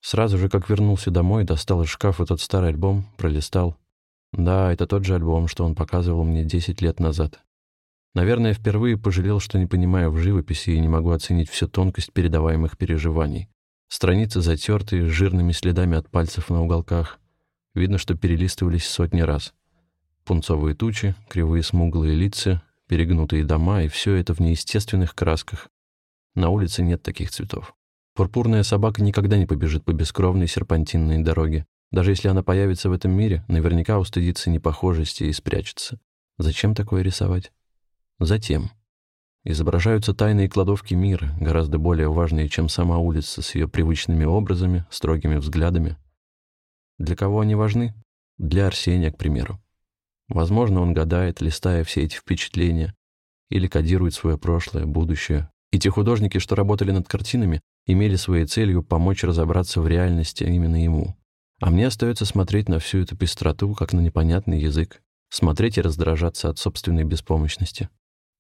Сразу же, как вернулся домой, достал из шкафа тот старый альбом, пролистал. Да, это тот же альбом, что он показывал мне 10 лет назад. Наверное, впервые пожалел, что не понимаю в живописи и не могу оценить всю тонкость передаваемых переживаний. Страницы затертые, с жирными следами от пальцев на уголках. Видно, что перелистывались сотни раз. Пунцовые тучи, кривые смуглые лица, перегнутые дома, и все это в неестественных красках. На улице нет таких цветов. Пурпурная собака никогда не побежит по бескровной серпантинной дороге. Даже если она появится в этом мире, наверняка устыдится непохожести и спрячется. Зачем такое рисовать? Затем. Изображаются тайные кладовки мира, гораздо более важные, чем сама улица с ее привычными образами, строгими взглядами. Для кого они важны? Для Арсения, к примеру. Возможно, он гадает, листая все эти впечатления, или кодирует свое прошлое, будущее. И те художники, что работали над картинами, имели своей целью помочь разобраться в реальности именно ему. А мне остается смотреть на всю эту пестроту, как на непонятный язык. смотреть и раздражаться от собственной беспомощности.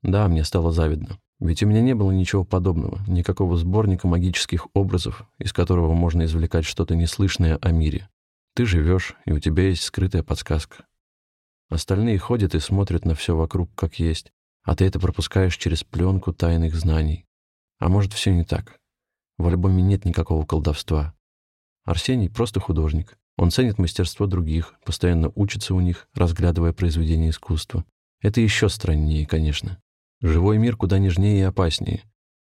Да, мне стало завидно. Ведь у меня не было ничего подобного, никакого сборника магических образов, из которого можно извлекать что-то неслышное о мире. Ты живешь, и у тебя есть скрытая подсказка. Остальные ходят и смотрят на все вокруг как есть, а ты это пропускаешь через пленку тайных знаний. А может, все не так. В альбоме нет никакого колдовства. Арсений просто художник. Он ценит мастерство других, постоянно учится у них, разглядывая произведения искусства. Это еще страннее, конечно. Живой мир куда нежнее и опаснее.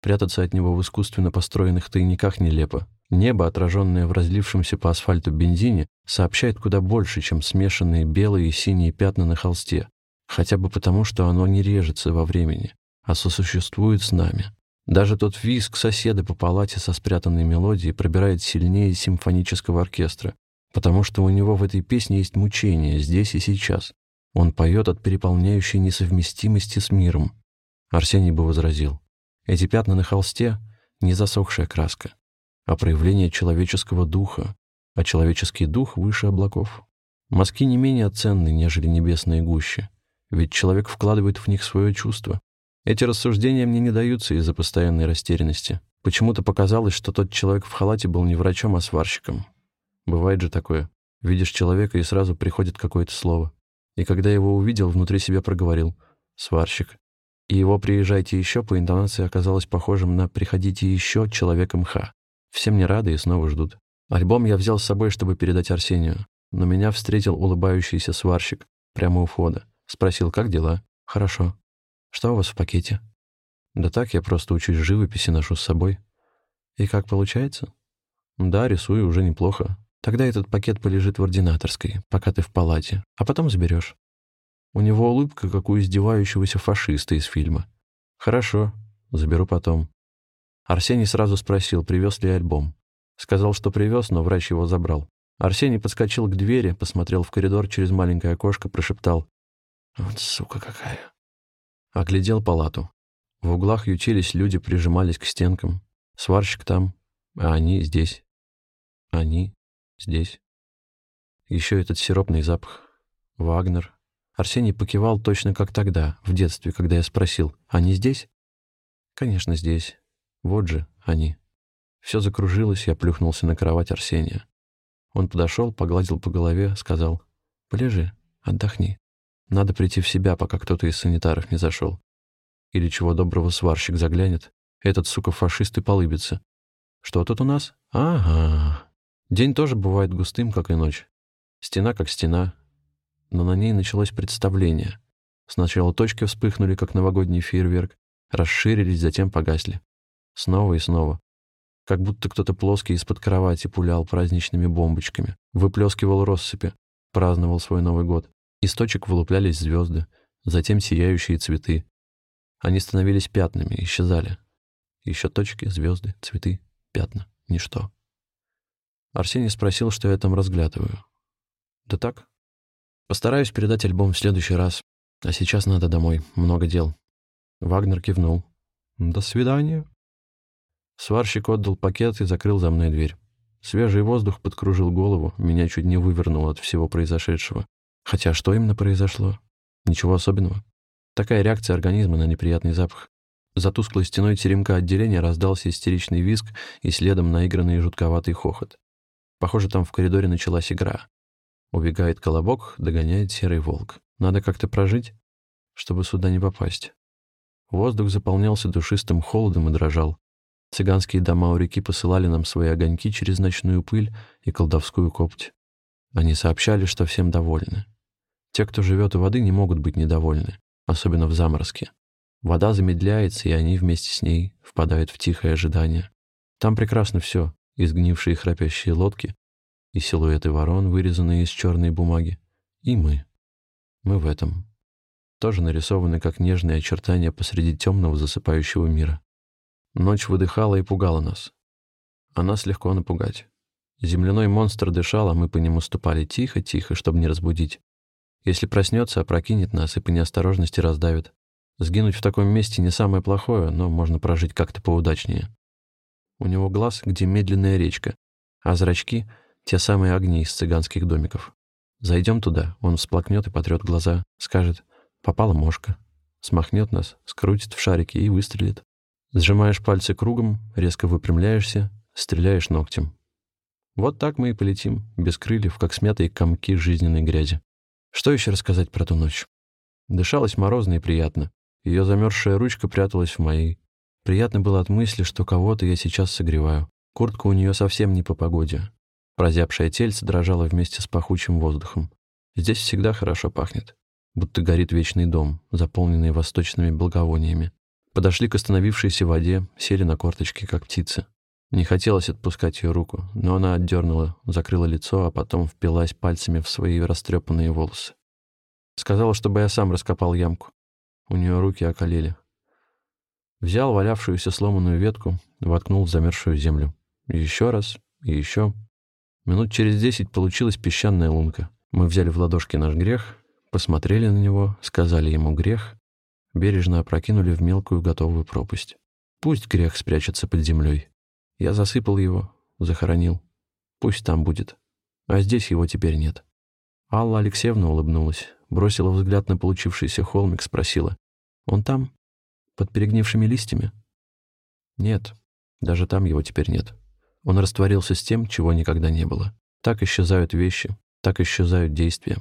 Прятаться от него в искусственно построенных тайниках нелепо. Небо, отраженное в разлившемся по асфальту бензине, сообщает куда больше, чем смешанные белые и синие пятна на холсте. Хотя бы потому, что оно не режется во времени, а сосуществует с нами. Даже тот визг соседа по палате со спрятанной мелодией пробирает сильнее симфонического оркестра, потому что у него в этой песне есть мучение здесь и сейчас. Он поет от переполняющей несовместимости с миром. Арсений бы возразил. Эти пятна на холсте — не засохшая краска, а проявление человеческого духа, а человеческий дух выше облаков. Мазки не менее ценны, нежели небесные гущи, ведь человек вкладывает в них свое чувство. Эти рассуждения мне не даются из-за постоянной растерянности. Почему-то показалось, что тот человек в халате был не врачом, а сварщиком. Бывает же такое. Видишь человека, и сразу приходит какое-то слово. И когда его увидел, внутри себя проговорил «сварщик». И его «приезжайте еще» по интонации оказалось похожим на «приходите еще» человека мха. Все мне рады и снова ждут. Альбом я взял с собой, чтобы передать Арсению. Но меня встретил улыбающийся сварщик прямо у входа. Спросил, как дела? Хорошо. Что у вас в пакете? Да так, я просто учусь живописи, ношу с собой. И как получается? Да, рисую уже неплохо. Тогда этот пакет полежит в ординаторской, пока ты в палате, а потом заберешь. У него улыбка, как у издевающегося фашиста из фильма. Хорошо, заберу потом. Арсений сразу спросил, привез ли альбом. Сказал, что привез, но врач его забрал. Арсений подскочил к двери, посмотрел в коридор через маленькое окошко, прошептал. «Вот сука какая!» Оглядел палату. В углах ютились люди, прижимались к стенкам. Сварщик там, а они здесь. Они Здесь. Еще этот сиропный запах. Вагнер. Арсений покивал точно как тогда, в детстве, когда я спросил, они здесь? Конечно, здесь. Вот же они. Все закружилось, я плюхнулся на кровать Арсения. Он подошел, погладил по голове, сказал, «Полежи, отдохни. Надо прийти в себя, пока кто-то из санитаров не зашел. Или чего доброго сварщик заглянет. Этот, сука, фашист и полыбится. Что тут у нас? Ага, День тоже бывает густым, как и ночь. Стена как стена. Но на ней началось представление. Сначала точки вспыхнули, как новогодний фейерверк, расширились, затем погасли. Снова и снова. Как будто кто-то плоский из-под кровати пулял праздничными бомбочками, выплескивал россыпи, праздновал свой Новый год. Из точек вылуплялись звезды, затем сияющие цветы. Они становились пятнами, исчезали. Еще точки, звезды, цветы, пятна, ничто. Арсений спросил, что я там разглядываю. Да так. Постараюсь передать альбом в следующий раз. А сейчас надо домой. Много дел. Вагнер кивнул. До свидания. Сварщик отдал пакет и закрыл за мной дверь. Свежий воздух подкружил голову, меня чуть не вывернуло от всего произошедшего. Хотя что именно произошло? Ничего особенного. Такая реакция организма на неприятный запах. За тусклой стеной теремка отделения раздался истеричный визг и следом наигранный жутковатый хохот. Похоже, там в коридоре началась игра. Убегает колобок, догоняет серый волк. Надо как-то прожить, чтобы сюда не попасть. Воздух заполнялся душистым холодом и дрожал. Цыганские дома у реки посылали нам свои огоньки через ночную пыль и колдовскую копть. Они сообщали, что всем довольны. Те, кто живет у воды, не могут быть недовольны, особенно в заморозке. Вода замедляется, и они вместе с ней впадают в тихое ожидание. Там прекрасно все изгнившие храпящие лодки и силуэты ворон, вырезанные из черной бумаги, и мы. Мы в этом. Тоже нарисованы как нежные очертания посреди темного засыпающего мира. Ночь выдыхала и пугала нас. А нас легко напугать. Земляной монстр дышал, а мы по нему ступали тихо-тихо, чтобы не разбудить. Если проснется, опрокинет нас и по неосторожности раздавит. Сгинуть в таком месте не самое плохое, но можно прожить как-то поудачнее. У него глаз, где медленная речка, а зрачки — те самые огни из цыганских домиков. Зайдем туда, он всплакнет и потрет глаза, скажет «попала мошка», смахнет нас, скрутит в шарики и выстрелит. Сжимаешь пальцы кругом, резко выпрямляешься, стреляешь ногтем. Вот так мы и полетим, без крыльев, как смятые комки жизненной грязи. Что еще рассказать про ту ночь? Дышалось морозно и приятно. Ее замерзшая ручка пряталась в моей. Приятно было от мысли, что кого-то я сейчас согреваю. Куртка у нее совсем не по погоде. Прозябшее тельце дрожало вместе с пахучим воздухом. Здесь всегда хорошо пахнет. Будто горит вечный дом, заполненный восточными благовониями. Подошли к остановившейся воде, сели на корточки, как птицы. Не хотелось отпускать ее руку, но она отдернула, закрыла лицо, а потом впилась пальцами в свои растрепанные волосы. Сказала, чтобы я сам раскопал ямку. У нее руки околели. Взял валявшуюся сломанную ветку, воткнул в замерзшую землю. Еще раз, и еще. Минут через десять получилась песчаная лунка. Мы взяли в ладошки наш грех, посмотрели на него, сказали ему грех, бережно опрокинули в мелкую готовую пропасть. Пусть грех спрячется под землей. Я засыпал его, захоронил. Пусть там будет. А здесь его теперь нет. Алла Алексеевна улыбнулась, бросила взгляд на получившийся холмик, спросила. «Он там? Под перегнившими листьями?» «Нет, даже там его теперь нет. Он растворился с тем, чего никогда не было. Так исчезают вещи, так исчезают действия.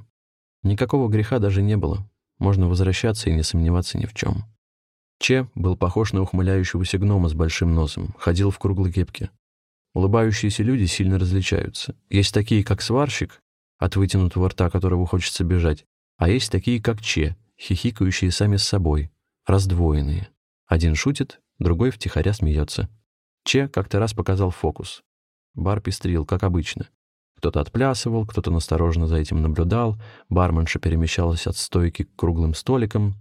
Никакого греха даже не было. Можно возвращаться и не сомневаться ни в чем. Че был похож на ухмыляющегося гнома с большим носом, ходил в круглой кепке. Улыбающиеся люди сильно различаются. Есть такие, как сварщик, от вытянутого рта которого хочется бежать, а есть такие, как Че, хихикающие сами с собой, раздвоенные. Один шутит, другой втихаря смеется. Че как-то раз показал фокус. Бар пестрил, как обычно. Кто-то отплясывал, кто-то настороженно за этим наблюдал, барменша перемещалась от стойки к круглым столикам,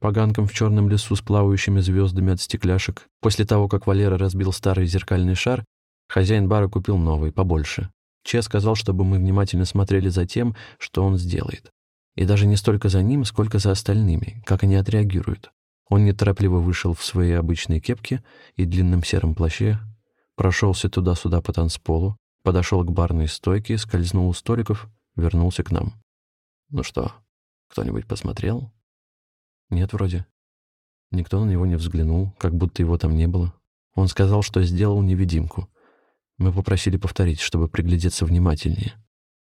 поганкам в черном лесу с плавающими звездами от стекляшек. После того, как Валера разбил старый зеркальный шар, хозяин бара купил новый, побольше. Че сказал, чтобы мы внимательно смотрели за тем, что он сделает. И даже не столько за ним, сколько за остальными, как они отреагируют. Он неторопливо вышел в своей обычной кепке и длинном сером плаще, прошелся туда-сюда по танцполу, подошел к барной стойке, скользнул у столиков, вернулся к нам. «Ну что, кто-нибудь посмотрел?» Нет, вроде. Никто на него не взглянул, как будто его там не было. Он сказал, что сделал невидимку. Мы попросили повторить, чтобы приглядеться внимательнее.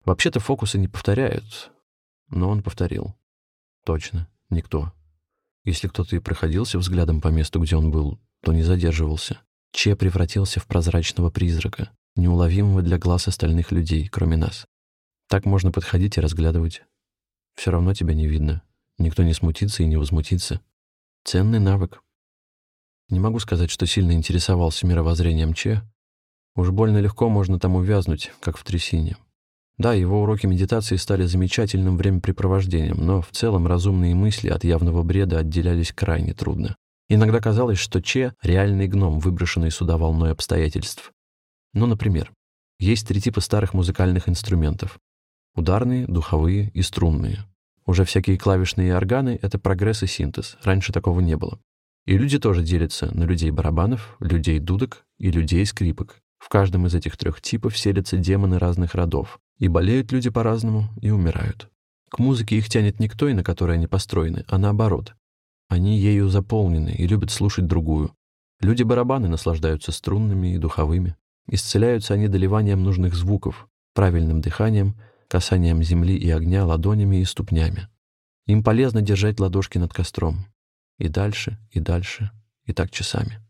Вообще-то фокусы не повторяют, но он повторил. Точно, никто. Если кто-то и проходился взглядом по месту, где он был, то не задерживался. Че превратился в прозрачного призрака, неуловимого для глаз остальных людей, кроме нас. Так можно подходить и разглядывать. Все равно тебя не видно, Никто не смутится и не возмутится. Ценный навык. Не могу сказать, что сильно интересовался мировоззрением Че. Уж больно легко можно там увязнуть, как в трясине. Да, его уроки медитации стали замечательным времяпрепровождением, но в целом разумные мысли от явного бреда отделялись крайне трудно. Иногда казалось, что Че — реальный гном, выброшенный сюда волной обстоятельств. Ну, например, есть три типа старых музыкальных инструментов. Ударные, духовые и струнные. Уже всякие клавишные органы — это прогресс и синтез. Раньше такого не было. И люди тоже делятся на людей барабанов, людей дудок и людей скрипок. В каждом из этих трех типов селятся демоны разных родов. И болеют люди по-разному, и умирают. К музыке их тянет не к той, на которой они построены, а наоборот. Они ею заполнены и любят слушать другую. Люди-барабаны наслаждаются струнными и духовыми. Исцеляются они доливанием нужных звуков, правильным дыханием — касанием земли и огня ладонями и ступнями. Им полезно держать ладошки над костром. И дальше, и дальше, и так часами.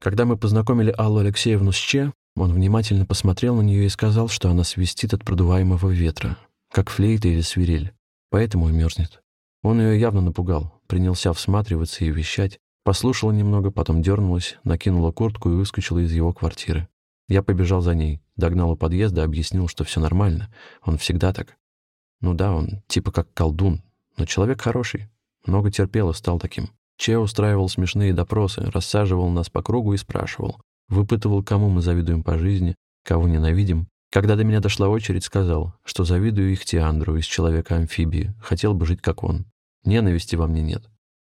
Когда мы познакомили Аллу Алексеевну с Че, он внимательно посмотрел на нее и сказал, что она свистит от продуваемого ветра, как флейта или свирель, поэтому и мерзнет. Он ее явно напугал, принялся всматриваться и вещать, послушала немного, потом дернулась, накинула куртку и выскочила из его квартиры. Я побежал за ней, догнал у подъезда, объяснил, что все нормально. Он всегда так. Ну да, он типа как колдун, но человек хороший. Много терпел и стал таким. Че устраивал смешные допросы, рассаживал нас по кругу и спрашивал. Выпытывал, кому мы завидуем по жизни, кого ненавидим. Когда до меня дошла очередь, сказал, что завидую их Тиандру из Человека-амфибии, хотел бы жить как он. Ненависти во мне нет.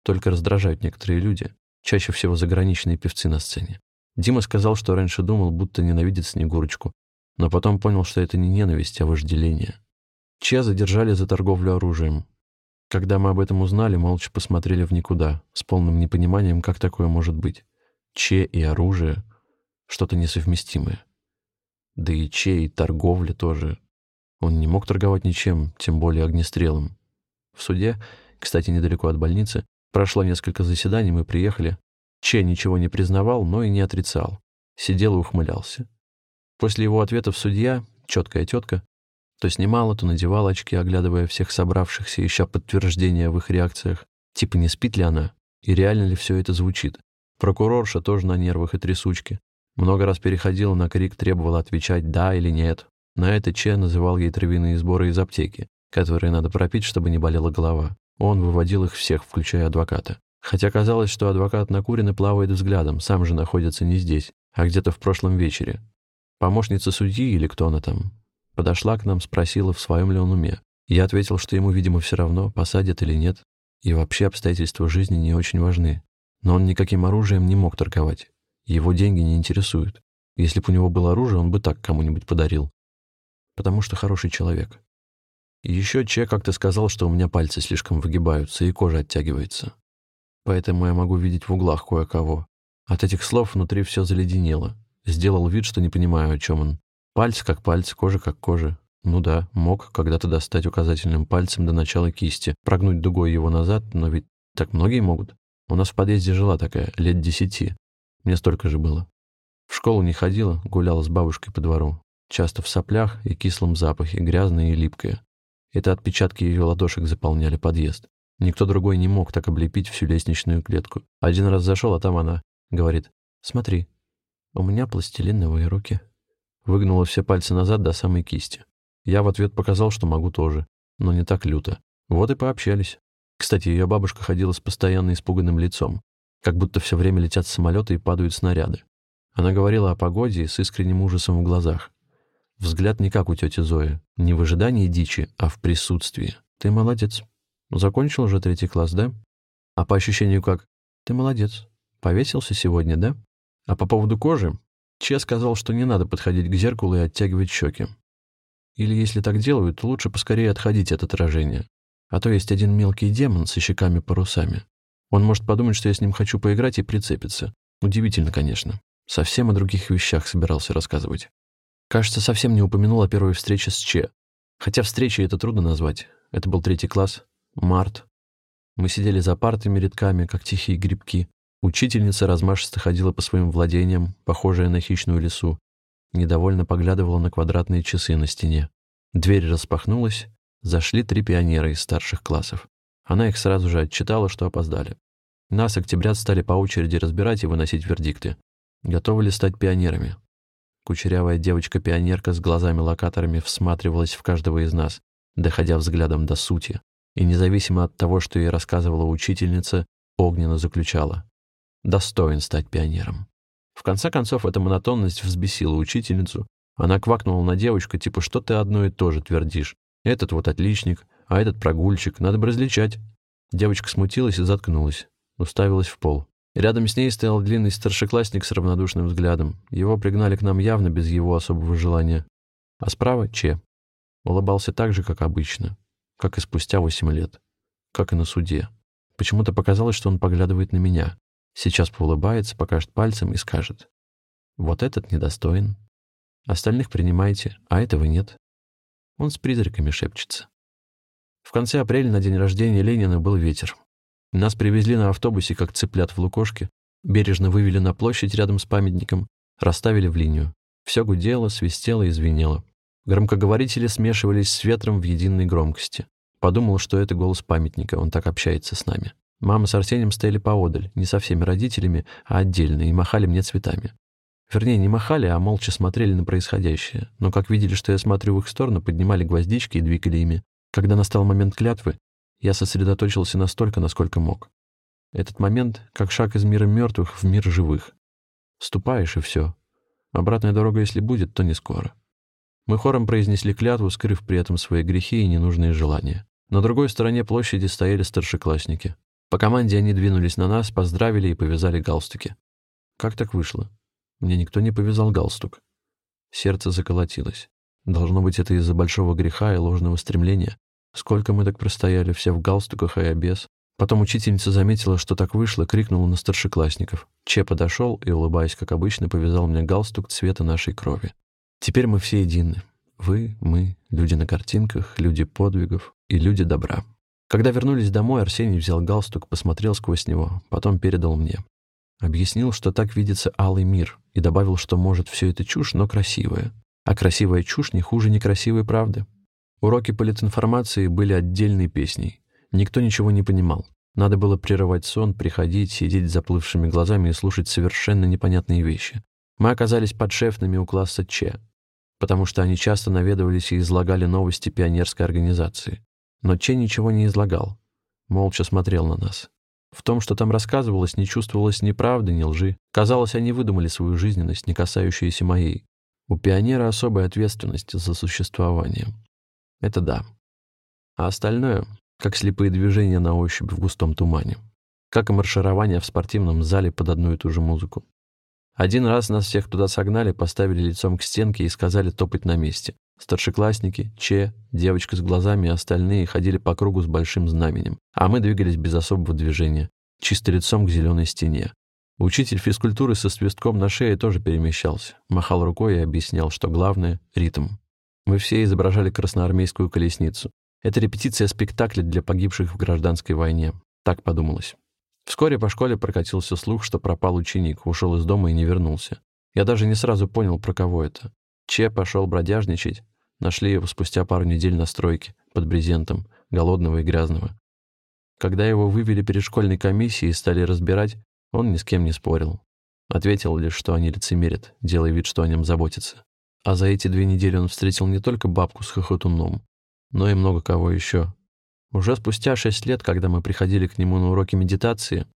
Только раздражают некоторые люди, чаще всего заграничные певцы на сцене. Дима сказал, что раньше думал, будто ненавидит Снегурочку, но потом понял, что это не ненависть, а вожделение. Че задержали за торговлю оружием. Когда мы об этом узнали, молча посмотрели в никуда, с полным непониманием, как такое может быть. Че и оружие — что-то несовместимое. Да и Че и торговля тоже. Он не мог торговать ничем, тем более огнестрелом. В суде, кстати, недалеко от больницы, прошло несколько заседаний, мы приехали. Че ничего не признавал, но и не отрицал. Сидел и ухмылялся. После его ответов судья, четкая тетка, то снимала, то надевала очки, оглядывая всех собравшихся, ища подтверждения в их реакциях. Типа не спит ли она? И реально ли все это звучит? Прокурорша тоже на нервах и трясучке. Много раз переходила на крик, требовала отвечать «да» или «нет». На это Че называл ей травяные сборы из аптеки, которые надо пропить, чтобы не болела голова. Он выводил их всех, включая адвоката. Хотя казалось, что адвокат накурен плавает взглядом, сам же находится не здесь, а где-то в прошлом вечере. Помощница судьи или кто она там, подошла к нам, спросила, в своем ли он уме. Я ответил, что ему, видимо, все равно, посадят или нет, и вообще обстоятельства жизни не очень важны. Но он никаким оружием не мог торговать. Его деньги не интересуют. Если бы у него было оружие, он бы так кому-нибудь подарил. Потому что хороший человек. Еще Че как-то сказал, что у меня пальцы слишком выгибаются и кожа оттягивается. Поэтому я могу видеть в углах кое-кого. От этих слов внутри все заледенело. Сделал вид, что не понимаю, о чем он. Пальцы как пальцы, кожа как кожа. Ну да, мог когда-то достать указательным пальцем до начала кисти, прогнуть дугой его назад, но ведь так многие могут. У нас в подъезде жила такая, лет десяти. Мне столько же было. В школу не ходила, гуляла с бабушкой по двору. Часто в соплях и кислом запахе, грязная и липкая. Это отпечатки ее ладошек заполняли подъезд. Никто другой не мог так облепить всю лестничную клетку. Один раз зашел, а там она. Говорит, смотри, у меня пластилиновые руки. Выгнула все пальцы назад до самой кисти. Я в ответ показал, что могу тоже, но не так люто. Вот и пообщались. Кстати, ее бабушка ходила с постоянно испуганным лицом, как будто все время летят самолеты и падают снаряды. Она говорила о погоде с искренним ужасом в глазах. Взгляд не как у тети Зои, не в ожидании дичи, а в присутствии. «Ты молодец. Закончил уже третий класс, да? А по ощущению как? Ты молодец. Повесился сегодня, да? А по поводу кожи? Че сказал, что не надо подходить к зеркалу и оттягивать щеки. Или если так делают, то лучше поскорее отходить от отражения. А то есть один мелкий демон со щеками-парусами. Он может подумать, что я с ним хочу поиграть и прицепиться. Удивительно, конечно. Совсем о других вещах собирался рассказывать. Кажется, совсем не упомянул о первой встрече с Че. Хотя встречей это трудно назвать. Это был третий класс, март. Мы сидели за партами рядками, как тихие грибки. Учительница размашисто ходила по своим владениям, похожая на хищную лису. Недовольно поглядывала на квадратные часы на стене. Дверь распахнулась. Зашли три пионера из старших классов. Она их сразу же отчитала, что опоздали. Нас, октябрят, стали по очереди разбирать и выносить вердикты. Готовы ли стать пионерами? Кучерявая девочка-пионерка с глазами-локаторами всматривалась в каждого из нас, доходя взглядом до сути, и независимо от того, что ей рассказывала учительница, огненно заключала достоин стать пионером. В конце концов, эта монотонность взбесила учительницу. Она квакнула на девочку, типа, что ты одно и то же твердишь. Этот вот отличник, а этот прогульчик, надо бы различать. Девочка смутилась и заткнулась, уставилась в пол. Рядом с ней стоял длинный старшеклассник с равнодушным взглядом. Его пригнали к нам явно без его особого желания. А справа — Че. Улыбался так же, как обычно, как и спустя восемь лет, как и на суде. Почему-то показалось, что он поглядывает на меня. Сейчас поулыбается, покажет пальцем и скажет. Вот этот недостоин. Остальных принимайте, а этого нет. Он с призраками шепчется. В конце апреля на день рождения Ленина был ветер. Нас привезли на автобусе, как цыплят в лукошке, бережно вывели на площадь рядом с памятником, расставили в линию. Все гудело, свистело и звенело. Громкоговорители смешивались с ветром в единой громкости. Подумал, что это голос памятника, он так общается с нами. Мама с Арсением стояли поодаль, не со всеми родителями, а отдельно, и махали мне цветами. Вернее, не махали, а молча смотрели на происходящее. Но как видели, что я смотрю в их сторону, поднимали гвоздички и двигали ими. Когда настал момент клятвы, я сосредоточился настолько, насколько мог. Этот момент — как шаг из мира мертвых в мир живых. Ступаешь, и все. Обратная дорога, если будет, то не скоро. Мы хором произнесли клятву, скрыв при этом свои грехи и ненужные желания. На другой стороне площади стояли старшеклассники. По команде они двинулись на нас, поздравили и повязали галстуки. Как так вышло? Мне никто не повязал галстук. Сердце заколотилось. Должно быть, это из-за большого греха и ложного стремления. Сколько мы так простояли, все в галстуках и обез. Потом учительница заметила, что так вышло, крикнула на старшеклассников. Че подошел и, улыбаясь, как обычно, повязал мне галстук цвета нашей крови. Теперь мы все едины. Вы, мы, люди на картинках, люди подвигов и люди добра. Когда вернулись домой, Арсений взял галстук, посмотрел сквозь него, потом передал мне. Объяснил, что так видится алый мир, и добавил, что, может, все это чушь, но красивая. А красивая чушь не хуже некрасивой правды. Уроки политинформации были отдельной песней. Никто ничего не понимал. Надо было прерывать сон, приходить, сидеть с заплывшими глазами и слушать совершенно непонятные вещи. Мы оказались подшефными у класса Ч, потому что они часто наведывались и излагали новости пионерской организации. Но Че ничего не излагал, молча смотрел на нас. В том, что там рассказывалось, не чувствовалось ни правды, ни лжи. Казалось, они выдумали свою жизненность, не касающуюся моей. У пионера особая ответственность за существование. Это да. А остальное, как слепые движения на ощупь в густом тумане. Как и марширование в спортивном зале под одну и ту же музыку. Один раз нас всех туда согнали, поставили лицом к стенке и сказали топать на месте. Старшеклассники, Че, девочка с глазами и остальные ходили по кругу с большим знаменем, а мы двигались без особого движения, чисто лицом к зеленой стене. Учитель физкультуры со свистком на шее тоже перемещался, махал рукой и объяснял, что главное — ритм. Мы все изображали красноармейскую колесницу. Это репетиция спектакля для погибших в гражданской войне. Так подумалось. Вскоре по школе прокатился слух, что пропал ученик, ушел из дома и не вернулся. Я даже не сразу понял, про кого это. Че пошел бродяжничать. Нашли его спустя пару недель на стройке, под брезентом, голодного и грязного. Когда его вывели перед школьной комиссией и стали разбирать, он ни с кем не спорил. Ответил лишь, что они лицемерят, делая вид, что о нем заботятся. А за эти две недели он встретил не только бабку с хохотуном, но и много кого еще. Уже спустя шесть лет, когда мы приходили к нему на уроки медитации,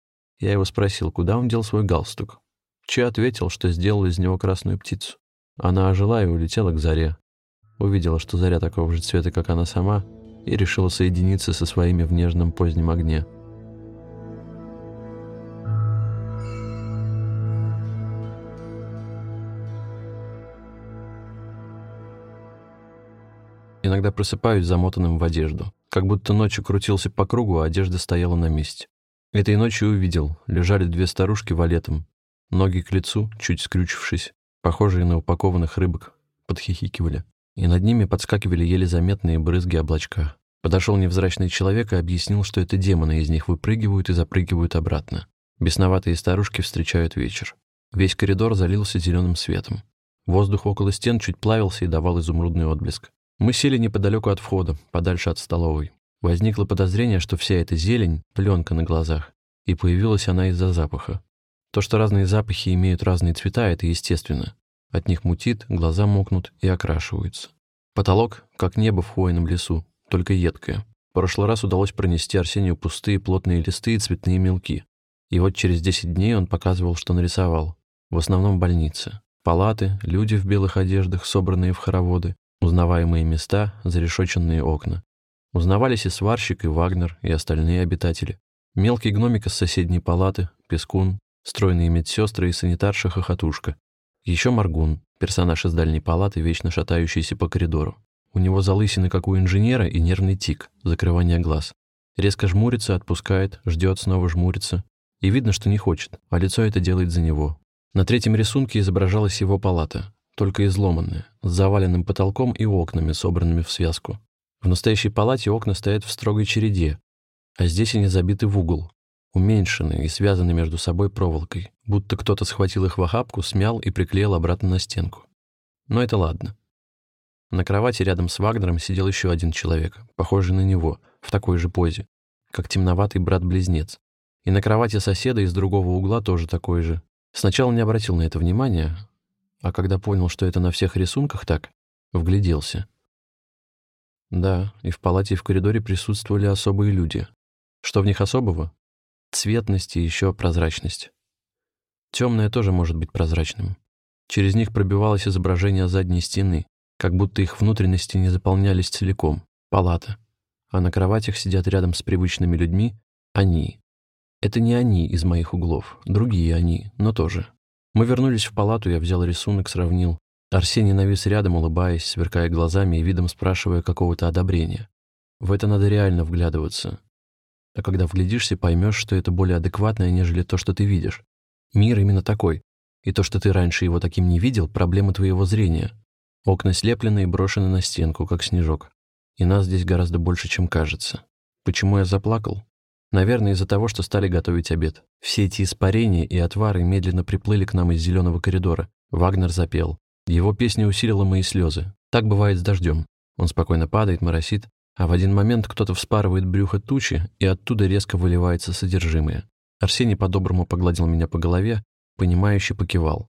я его спросил, куда он дел свой галстук. Че ответил, что сделал из него красную птицу. Она ожила и улетела к заре. Увидела, что заря такого же цвета, как она сама, и решила соединиться со своими в нежном позднем огне. Иногда просыпаюсь замотанным в одежду. Как будто ночью крутился по кругу, а одежда стояла на месте. Этой ночью увидел. Лежали две старушки валетом. Ноги к лицу, чуть скрючившись похожие на упакованных рыбок, подхихикивали, и над ними подскакивали еле заметные брызги облачка. Подошел невзрачный человек и объяснил, что это демоны из них выпрыгивают и запрыгивают обратно. Бесноватые старушки встречают вечер. Весь коридор залился зеленым светом. Воздух около стен чуть плавился и давал изумрудный отблеск. Мы сели неподалеку от входа, подальше от столовой. Возникло подозрение, что вся эта зелень — пленка на глазах, и появилась она из-за запаха. То, что разные запахи имеют разные цвета, это естественно. От них мутит, глаза мокнут и окрашиваются. Потолок, как небо в хвойном лесу, только едкое. В прошлый раз удалось пронести Арсению пустые плотные листы и цветные мелки. И вот через 10 дней он показывал, что нарисовал. В основном больницы. Палаты, люди в белых одеждах, собранные в хороводы, узнаваемые места, зарешоченные окна. Узнавались и сварщик, и Вагнер, и остальные обитатели. Мелкий гномик из соседней палаты, Пескун, стройные медсестры и санитарша-хохотушка. Еще Маргун, персонаж из дальней палаты, вечно шатающийся по коридору. У него залысины, как у инженера, и нервный тик, закрывание глаз. Резко жмурится, отпускает, ждет, снова жмурится. И видно, что не хочет, а лицо это делает за него. На третьем рисунке изображалась его палата, только изломанная, с заваленным потолком и окнами, собранными в связку. В настоящей палате окна стоят в строгой череде, а здесь они забиты в угол, уменьшены и связаны между собой проволокой, будто кто-то схватил их в охапку, смял и приклеил обратно на стенку. Но это ладно. На кровати рядом с Вагнером сидел еще один человек, похожий на него, в такой же позе, как темноватый брат-близнец. И на кровати соседа из другого угла тоже такой же. Сначала не обратил на это внимания, а когда понял, что это на всех рисунках так, вгляделся. Да, и в палате, и в коридоре присутствовали особые люди. Что в них особого? Цветность и еще прозрачность. Темное тоже может быть прозрачным. Через них пробивалось изображение задней стены, как будто их внутренности не заполнялись целиком. Палата. А на кроватях сидят рядом с привычными людьми они. Это не они из моих углов, другие они, но тоже. Мы вернулись в палату, я взял рисунок, сравнил. Арсений навис рядом, улыбаясь, сверкая глазами и видом спрашивая какого-то одобрения. В это надо реально вглядываться. А когда вглядишься, поймешь, что это более адекватное, нежели то, что ты видишь. Мир именно такой. И то, что ты раньше его таким не видел, проблема твоего зрения. Окна слеплены и брошены на стенку, как снежок. И нас здесь гораздо больше, чем кажется. Почему я заплакал? Наверное, из-за того, что стали готовить обед. Все эти испарения и отвары медленно приплыли к нам из зеленого коридора. Вагнер запел. Его песня усилила мои слезы. Так бывает с дождем. Он спокойно падает, моросит, а в один момент кто-то вспарывает брюхо тучи, и оттуда резко выливается содержимое. Арсений по-доброму погладил меня по голове, понимающе покивал.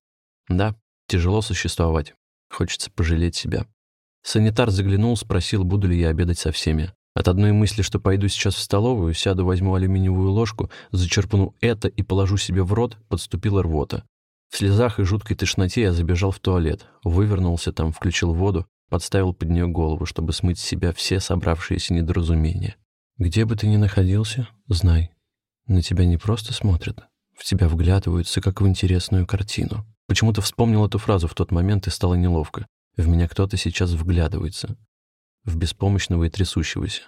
Да, тяжело существовать. Хочется пожалеть себя. Санитар заглянул, спросил, буду ли я обедать со всеми. От одной мысли, что пойду сейчас в столовую, сяду, возьму алюминиевую ложку, зачерпну это и положу себе в рот, подступила рвота. В слезах и жуткой тошноте я забежал в туалет, вывернулся там, включил воду, подставил под нее голову, чтобы смыть с себя все собравшиеся недоразумения. «Где бы ты ни находился, знай, на тебя не просто смотрят, в тебя вглядываются, как в интересную картину». Почему-то вспомнил эту фразу в тот момент и стало неловко. В меня кто-то сейчас вглядывается в беспомощного и трясущегося.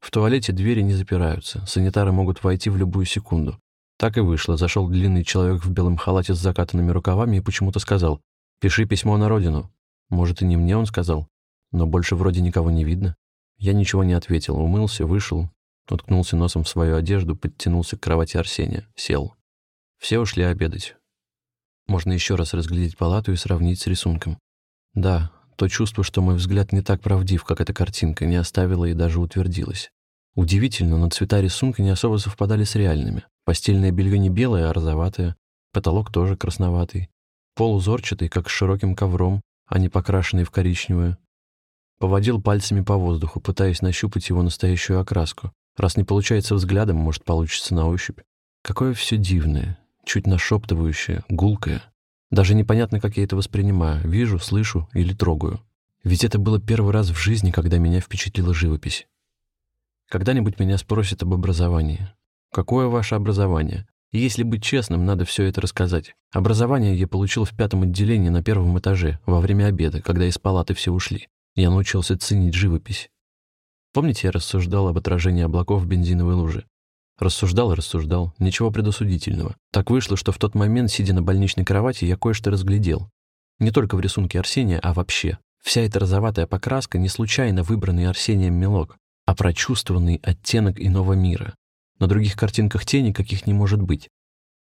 В туалете двери не запираются, санитары могут войти в любую секунду. Так и вышло. Зашел длинный человек в белом халате с закатанными рукавами и почему-то сказал «Пиши письмо на родину». Может, и не мне он сказал, но больше вроде никого не видно. Я ничего не ответил, умылся, вышел, уткнулся носом в свою одежду, подтянулся к кровати Арсения, сел. Все ушли обедать. Можно еще раз разглядеть палату и сравнить с рисунком. Да, то чувство, что мой взгляд не так правдив, как эта картинка, не оставило и даже утвердилось. Удивительно, но цвета рисунка не особо совпадали с реальными. Постельное белье не белое, а розоватое. Потолок тоже красноватый. Пол узорчатый, как с широким ковром, а не покрашенный в коричневое. Поводил пальцами по воздуху, пытаясь нащупать его настоящую окраску. Раз не получается взглядом, может, получится на ощупь. Какое все дивное, чуть нашептывающее, гулкое. Даже непонятно, как я это воспринимаю, вижу, слышу или трогаю. Ведь это было первый раз в жизни, когда меня впечатлила живопись. Когда-нибудь меня спросят об образовании. Какое ваше образование? И если быть честным, надо все это рассказать. Образование я получил в пятом отделении на первом этаже, во время обеда, когда из палаты все ушли. Я научился ценить живопись. Помните, я рассуждал об отражении облаков в бензиновой луже? Рассуждал и рассуждал, ничего предосудительного. Так вышло, что в тот момент, сидя на больничной кровати, я кое-что разглядел. Не только в рисунке Арсения, а вообще. Вся эта розоватая покраска не случайно выбранный Арсением мелок, а прочувствованный оттенок иного мира. На других картинках тени каких не может быть,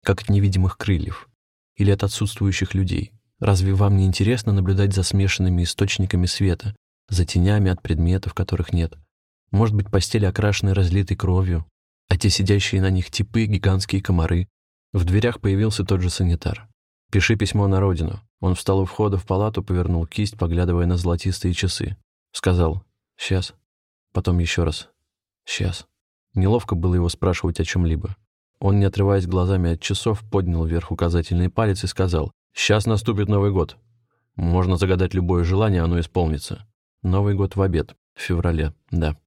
как от невидимых крыльев или от отсутствующих людей. Разве вам не интересно наблюдать за смешанными источниками света, за тенями от предметов, которых нет? Может быть, постели окрашены разлитой кровью, а те сидящие на них типы — гигантские комары. В дверях появился тот же санитар. «Пиши письмо на родину». Он встал у входа в палату, повернул кисть, поглядывая на золотистые часы. Сказал «Сейчас». Потом еще раз «Сейчас». Неловко было его спрашивать о чем-либо. Он, не отрываясь глазами от часов, поднял вверх указательный палец и сказал «Сейчас наступит Новый год. Можно загадать любое желание, оно исполнится. Новый год в обед, в феврале, да.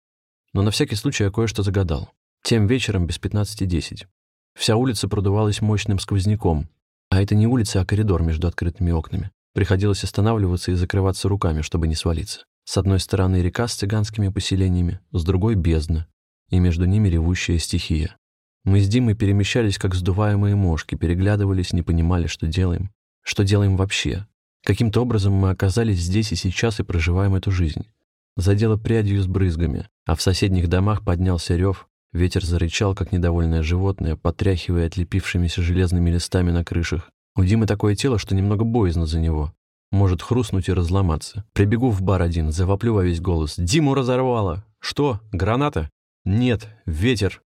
Но на всякий случай я кое-что загадал. Тем вечером без 15.10. Вся улица продувалась мощным сквозняком. А это не улица, а коридор между открытыми окнами. Приходилось останавливаться и закрываться руками, чтобы не свалиться. С одной стороны река с цыганскими поселениями, с другой — бездна. И между ними ревущая стихия. Мы с Димой перемещались, как сдуваемые мошки, переглядывались, не понимали, что делаем. Что делаем вообще? Каким-то образом мы оказались здесь и сейчас и проживаем эту жизнь. Задело прядью с брызгами, а в соседних домах поднялся рев, Ветер зарычал, как недовольное животное, потряхивая отлепившимися железными листами на крышах. У Димы такое тело, что немного боязно за него. Может хрустнуть и разломаться. Прибегу в бар один, завоплю во весь голос. «Диму разорвало!» «Что, граната?» «Нет, ветер.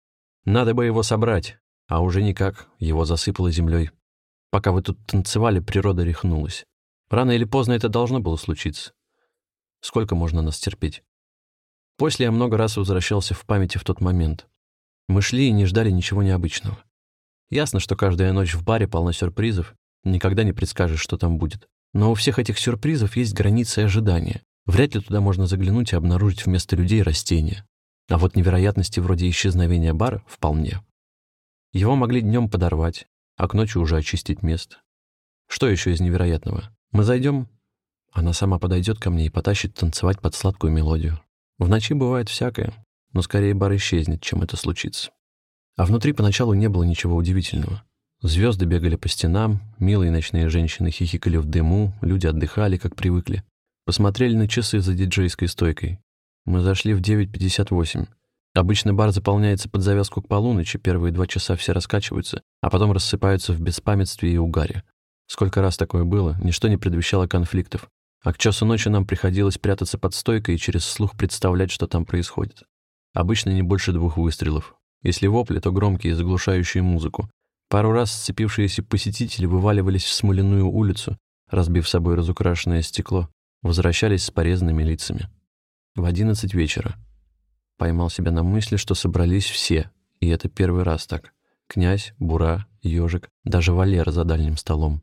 Надо бы его собрать». А уже никак, его засыпало землей. Пока вы тут танцевали, природа рехнулась. Рано или поздно это должно было случиться. Сколько можно нас терпеть? После я много раз возвращался в памяти в тот момент. Мы шли и не ждали ничего необычного. Ясно, что каждая ночь в баре полна сюрпризов, никогда не предскажешь, что там будет. Но у всех этих сюрпризов есть границы ожидания. Вряд ли туда можно заглянуть и обнаружить вместо людей растения. А вот невероятности вроде исчезновения бара вполне. Его могли днем подорвать, а к ночи уже очистить место. Что еще из невероятного? Мы зайдем, Она сама подойдет ко мне и потащит танцевать под сладкую мелодию. В ночи бывает всякое, но скорее бар исчезнет, чем это случится. А внутри поначалу не было ничего удивительного. Звезды бегали по стенам, милые ночные женщины хихикали в дыму, люди отдыхали, как привыкли. Посмотрели на часы за диджейской стойкой. Мы зашли в 9.58. Обычно бар заполняется под завязку к полуночи, первые два часа все раскачиваются, а потом рассыпаются в беспамятстве и угаре. Сколько раз такое было, ничто не предвещало конфликтов. А к часу ночи нам приходилось прятаться под стойкой и через слух представлять, что там происходит. Обычно не больше двух выстрелов. Если вопли, то громкие, заглушающие музыку. Пару раз сцепившиеся посетители вываливались в смоляную улицу, разбив собой разукрашенное стекло, возвращались с порезанными лицами. В одиннадцать вечера. Поймал себя на мысли, что собрались все, и это первый раз так. Князь, Бура, Ёжик, даже Валера за дальним столом.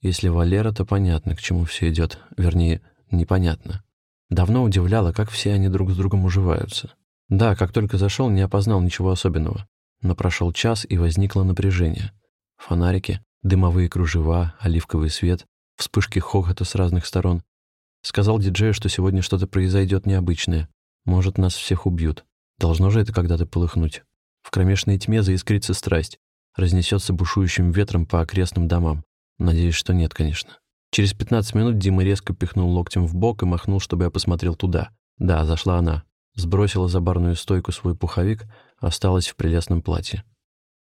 Если Валера, то понятно, к чему все идет, вернее, непонятно. Давно удивляло, как все они друг с другом уживаются. Да, как только зашел, не опознал ничего особенного. Но прошел час, и возникло напряжение. Фонарики, дымовые кружева, оливковый свет, вспышки хохота с разных сторон. Сказал диджею, что сегодня что-то произойдет необычное. Может, нас всех убьют. Должно же это когда-то полыхнуть. В кромешной тьме заискрится страсть. Разнесется бушующим ветром по окрестным домам. Надеюсь, что нет, конечно. Через 15 минут Дима резко пихнул локтем в бок и махнул, чтобы я посмотрел туда. Да, зашла она сбросила за барную стойку свой пуховик, осталась в прелестном платье.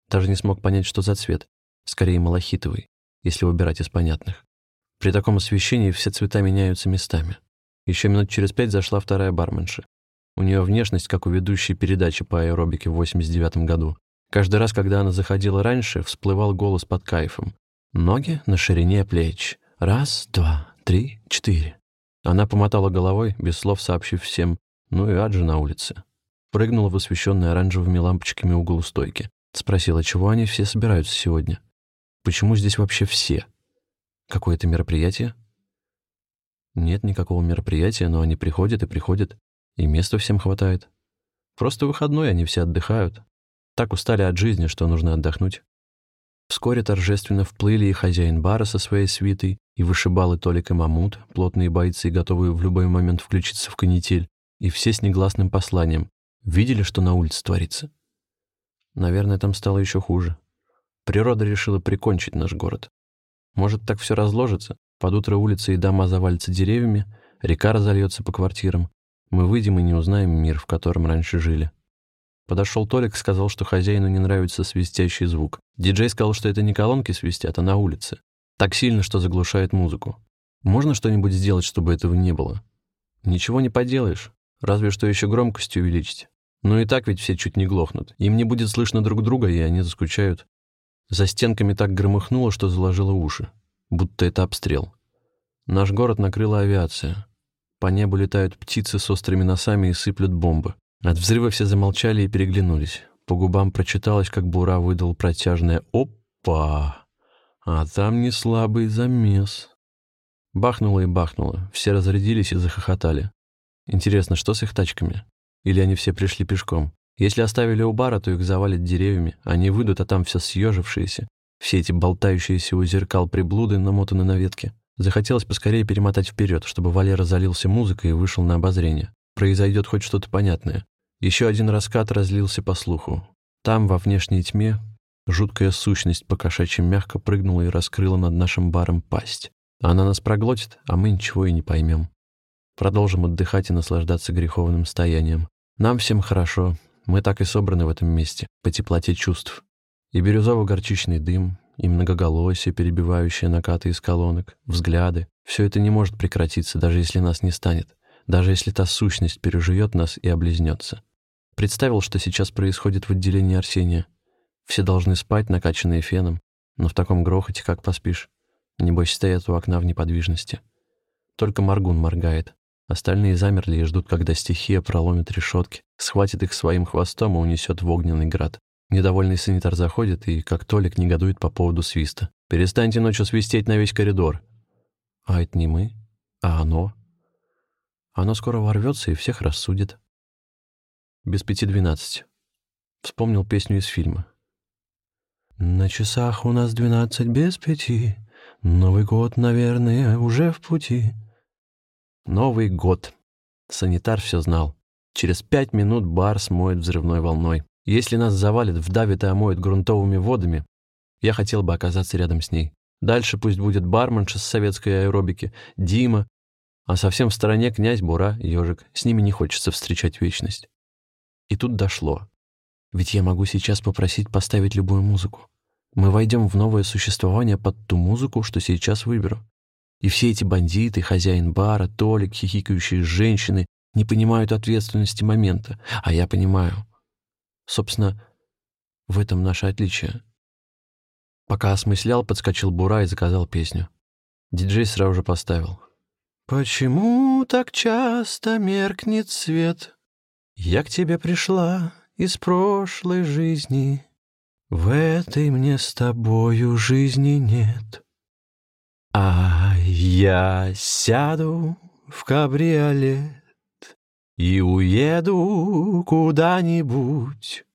Даже не смог понять, что за цвет. Скорее, малахитовый, если выбирать из понятных. При таком освещении все цвета меняются местами. Еще минут через пять зашла вторая барменша. У нее внешность, как у ведущей передачи по аэробике в 89 году. Каждый раз, когда она заходила раньше, всплывал голос под кайфом. Ноги на ширине плеч. Раз, два, три, четыре. Она помотала головой, без слов сообщив всем ну и Аджи на улице. Прыгнула в освещенный оранжевыми лампочками угол стойки. Спросила, чего они все собираются сегодня? Почему здесь вообще все? Какое-то мероприятие? Нет никакого мероприятия, но они приходят и приходят, и места всем хватает. Просто выходной, они все отдыхают. Так устали от жизни, что нужно отдохнуть. Вскоре торжественно вплыли и хозяин бара со своей свитой, и вышибалы Толик и Мамут, плотные бойцы, готовые в любой момент включиться в канитель, и все с негласным посланием. Видели, что на улице творится? Наверное, там стало еще хуже. Природа решила прикончить наш город. Может, так все разложится? Под утро улицы и дома завалятся деревьями, река разольется по квартирам. Мы выйдем и не узнаем мир, в котором раньше жили. Подошел Толик, сказал, что хозяину не нравится свистящий звук. Диджей сказал, что это не колонки свистят, а на улице. Так сильно, что заглушает музыку. Можно что-нибудь сделать, чтобы этого не было? Ничего не поделаешь. Разве что еще громкость увеличить. Но и так ведь все чуть не глохнут. Им не будет слышно друг друга, и они заскучают. За стенками так громыхнуло, что заложило уши. Будто это обстрел. Наш город накрыла авиация. По небу летают птицы с острыми носами и сыплют бомбы. От взрыва все замолчали и переглянулись. По губам прочиталось, как Бура выдал протяжное «Опа!» А там не слабый замес. Бахнуло и бахнуло. Все разрядились и захохотали. Интересно, что с их тачками? Или они все пришли пешком? Если оставили у бара, то их завалят деревьями, они выйдут, а там все съежившиеся. Все эти болтающиеся у зеркал приблуды намотаны на ветке. Захотелось поскорее перемотать вперед, чтобы Валера залился музыкой и вышел на обозрение. Произойдет хоть что-то понятное. Еще один раскат разлился по слуху. Там, во внешней тьме, жуткая сущность покошачьи мягко прыгнула и раскрыла над нашим баром пасть. Она нас проглотит, а мы ничего и не поймем. Продолжим отдыхать и наслаждаться греховным стоянием. Нам всем хорошо. Мы так и собраны в этом месте, по теплоте чувств. И бирюзово-горчичный дым, и многоголосие, перебивающее накаты из колонок, взгляды. Все это не может прекратиться, даже если нас не станет, даже если та сущность переживет нас и облизнется. Представил, что сейчас происходит в отделении Арсения. Все должны спать, накачанные феном, но в таком грохоте как поспишь. Небось, стоят у окна в неподвижности. Только Маргун моргает, Остальные замерли и ждут, когда стихия проломит решетки, схватит их своим хвостом и унесет в огненный град. Недовольный санитар заходит и, как Толик, негодует по поводу свиста. «Перестаньте ночью свистеть на весь коридор!» «А это не мы, а оно!» Оно скоро ворвется и всех рассудит. Без пяти двенадцать. Вспомнил песню из фильма. «На часах у нас двенадцать без пяти, Новый год, наверное, уже в пути». Новый год. Санитар все знал. Через пять минут бар смоет взрывной волной. Если нас завалит, вдавит и омоет грунтовыми водами, я хотел бы оказаться рядом с ней. Дальше пусть будет барменша с советской аэробики, Дима, а совсем в стороне князь Бура, ежик. С ними не хочется встречать вечность. И тут дошло. Ведь я могу сейчас попросить поставить любую музыку. Мы войдем в новое существование под ту музыку, что сейчас выберу. И все эти бандиты, хозяин бара, Толик, хихикающие женщины не понимают ответственности момента, а я понимаю. Собственно, в этом наше отличие. Пока осмыслял, подскочил Бура и заказал песню. Диджей сразу же поставил. «Почему так часто меркнет свет? Я к тебе пришла из прошлой жизни. В этой мне с тобою жизни нет. А я сяду в кабриолет и уеду куда-нибудь».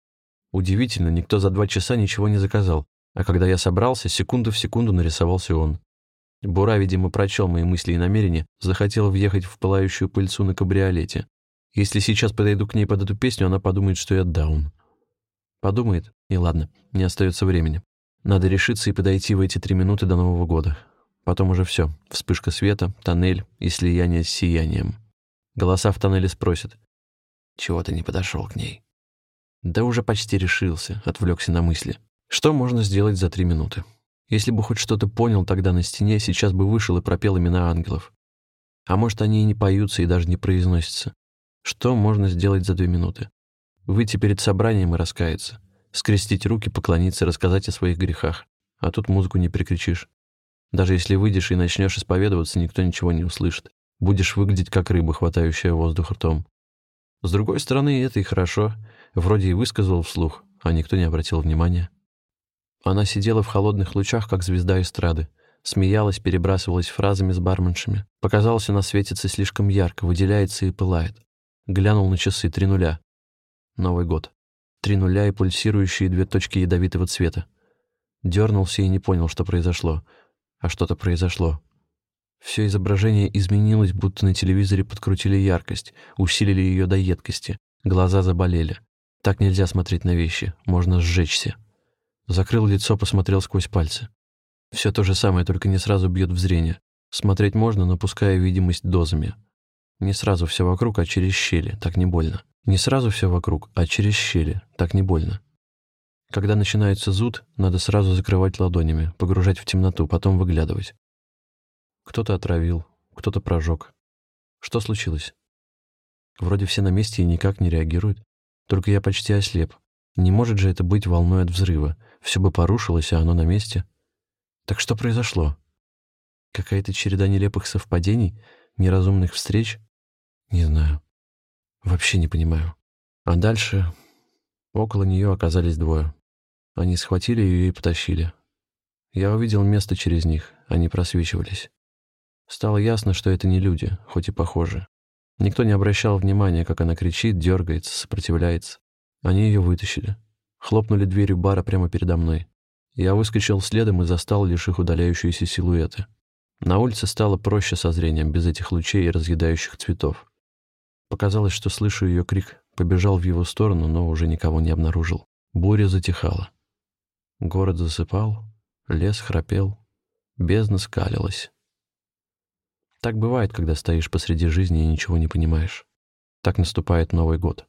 Удивительно, никто за два часа ничего не заказал, а когда я собрался, секунду в секунду нарисовался он. Бура, видимо, прочел мои мысли и намерения, захотел въехать в пылающую пыльцу на кабриолете. Если сейчас подойду к ней под эту песню, она подумает, что я даун. Подумает, и ладно, не остается времени. Надо решиться и подойти в эти три минуты до Нового года. Потом уже все. Вспышка света, тоннель и слияние с сиянием. Голоса в тоннеле спросят. «Чего ты не подошел к ней?» Да уже почти решился, отвлекся на мысли. Что можно сделать за три минуты? Если бы хоть что-то понял тогда на стене, сейчас бы вышел и пропел имена ангелов. А может, они и не поются, и даже не произносятся. Что можно сделать за две минуты? Выйти перед собранием и раскаяться. Скрестить руки, поклониться, рассказать о своих грехах. А тут музыку не прикричишь. Даже если выйдешь и начнешь исповедоваться, никто ничего не услышит. Будешь выглядеть как рыба, хватающая воздух ртом. С другой стороны, это и хорошо. Вроде и высказал вслух, а никто не обратил внимания. Она сидела в холодных лучах, как звезда эстрады. Смеялась, перебрасывалась фразами с барменшами. Показалось, она светится слишком ярко, выделяется и пылает. Глянул на часы, три нуля. Новый год. Три нуля и пульсирующие две точки ядовитого цвета. Дернулся и не понял, что произошло. А что-то произошло. Все изображение изменилось, будто на телевизоре подкрутили яркость, усилили ее до едкости. Глаза заболели. Так нельзя смотреть на вещи, можно сжечься. Закрыл лицо, посмотрел сквозь пальцы. Все то же самое, только не сразу бьет в зрение. Смотреть можно, напуская видимость дозами. Не сразу все вокруг, а через щели, так не больно. Не сразу все вокруг, а через щели, так не больно. Когда начинается зуд, надо сразу закрывать ладонями, погружать в темноту, потом выглядывать. Кто-то отравил, кто-то прожег. Что случилось? Вроде все на месте и никак не реагируют. Только я почти ослеп. Не может же это быть волной от взрыва все бы порушилось, а оно на месте. Так что произошло? Какая-то череда нелепых совпадений, неразумных встреч? Не знаю. Вообще не понимаю. А дальше около нее оказались двое. Они схватили ее и потащили. Я увидел место через них, они просвечивались. Стало ясно, что это не люди, хоть и похожи. Никто не обращал внимания, как она кричит, дергается, сопротивляется. Они ее вытащили. Хлопнули дверью бара прямо передо мной. Я выскочил следом и застал лишь их удаляющиеся силуэты. На улице стало проще со зрением, без этих лучей и разъедающих цветов. Показалось, что слышу ее крик, побежал в его сторону, но уже никого не обнаружил. Буря затихала. Город засыпал, лес храпел, бездна скалилась. Так бывает, когда стоишь посреди жизни и ничего не понимаешь. Так наступает Новый год.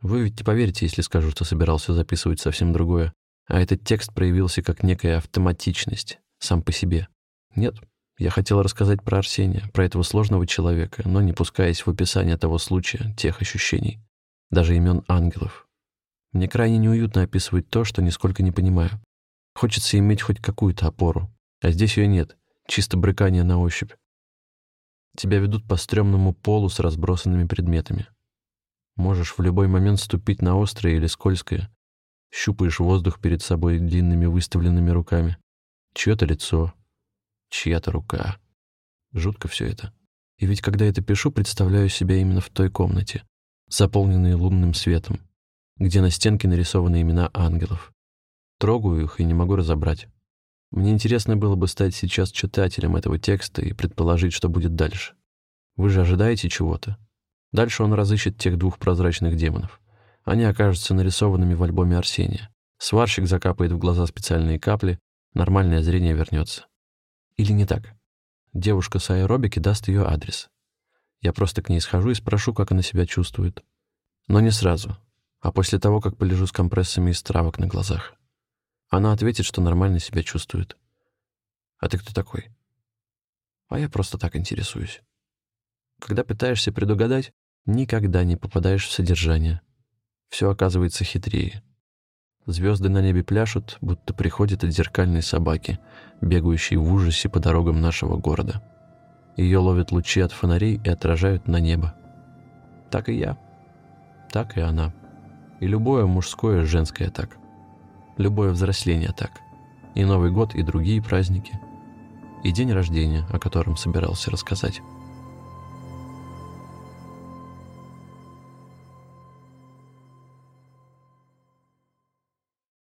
Вы ведь не поверите, если скажу, что собирался записывать совсем другое. А этот текст проявился как некая автоматичность, сам по себе. Нет, я хотел рассказать про Арсения, про этого сложного человека, но не пускаясь в описание того случая, тех ощущений, даже имен ангелов. Мне крайне неуютно описывать то, что нисколько не понимаю. Хочется иметь хоть какую-то опору, а здесь ее нет, чисто брыкание на ощупь. Тебя ведут по стрёмному полу с разбросанными предметами. Можешь в любой момент ступить на острое или скользкое. Щупаешь воздух перед собой длинными выставленными руками. Чье-то лицо, чья-то рука. Жутко все это. И ведь когда это пишу, представляю себя именно в той комнате, заполненной лунным светом, где на стенке нарисованы имена ангелов. Трогаю их и не могу разобрать. Мне интересно было бы стать сейчас читателем этого текста и предположить, что будет дальше. Вы же ожидаете чего-то. Дальше он разыщет тех двух прозрачных демонов. Они окажутся нарисованными в альбоме Арсения. Сварщик закапает в глаза специальные капли, нормальное зрение вернется. Или не так. Девушка с аэробики даст ее адрес. Я просто к ней схожу и спрошу, как она себя чувствует. Но не сразу, а после того, как полежу с компрессами из травок на глазах. Она ответит, что нормально себя чувствует. А ты кто такой? А я просто так интересуюсь. Когда пытаешься предугадать, никогда не попадаешь в содержание. Все оказывается хитрее. Звезды на небе пляшут, будто приходят от зеркальной собаки, бегающей в ужасе по дорогам нашего города. Ее ловят лучи от фонарей и отражают на небо. Так и я. Так и она. И любое мужское женское так. Любое взросление так. И Новый год, и другие праздники. И день рождения, о котором собирался рассказать.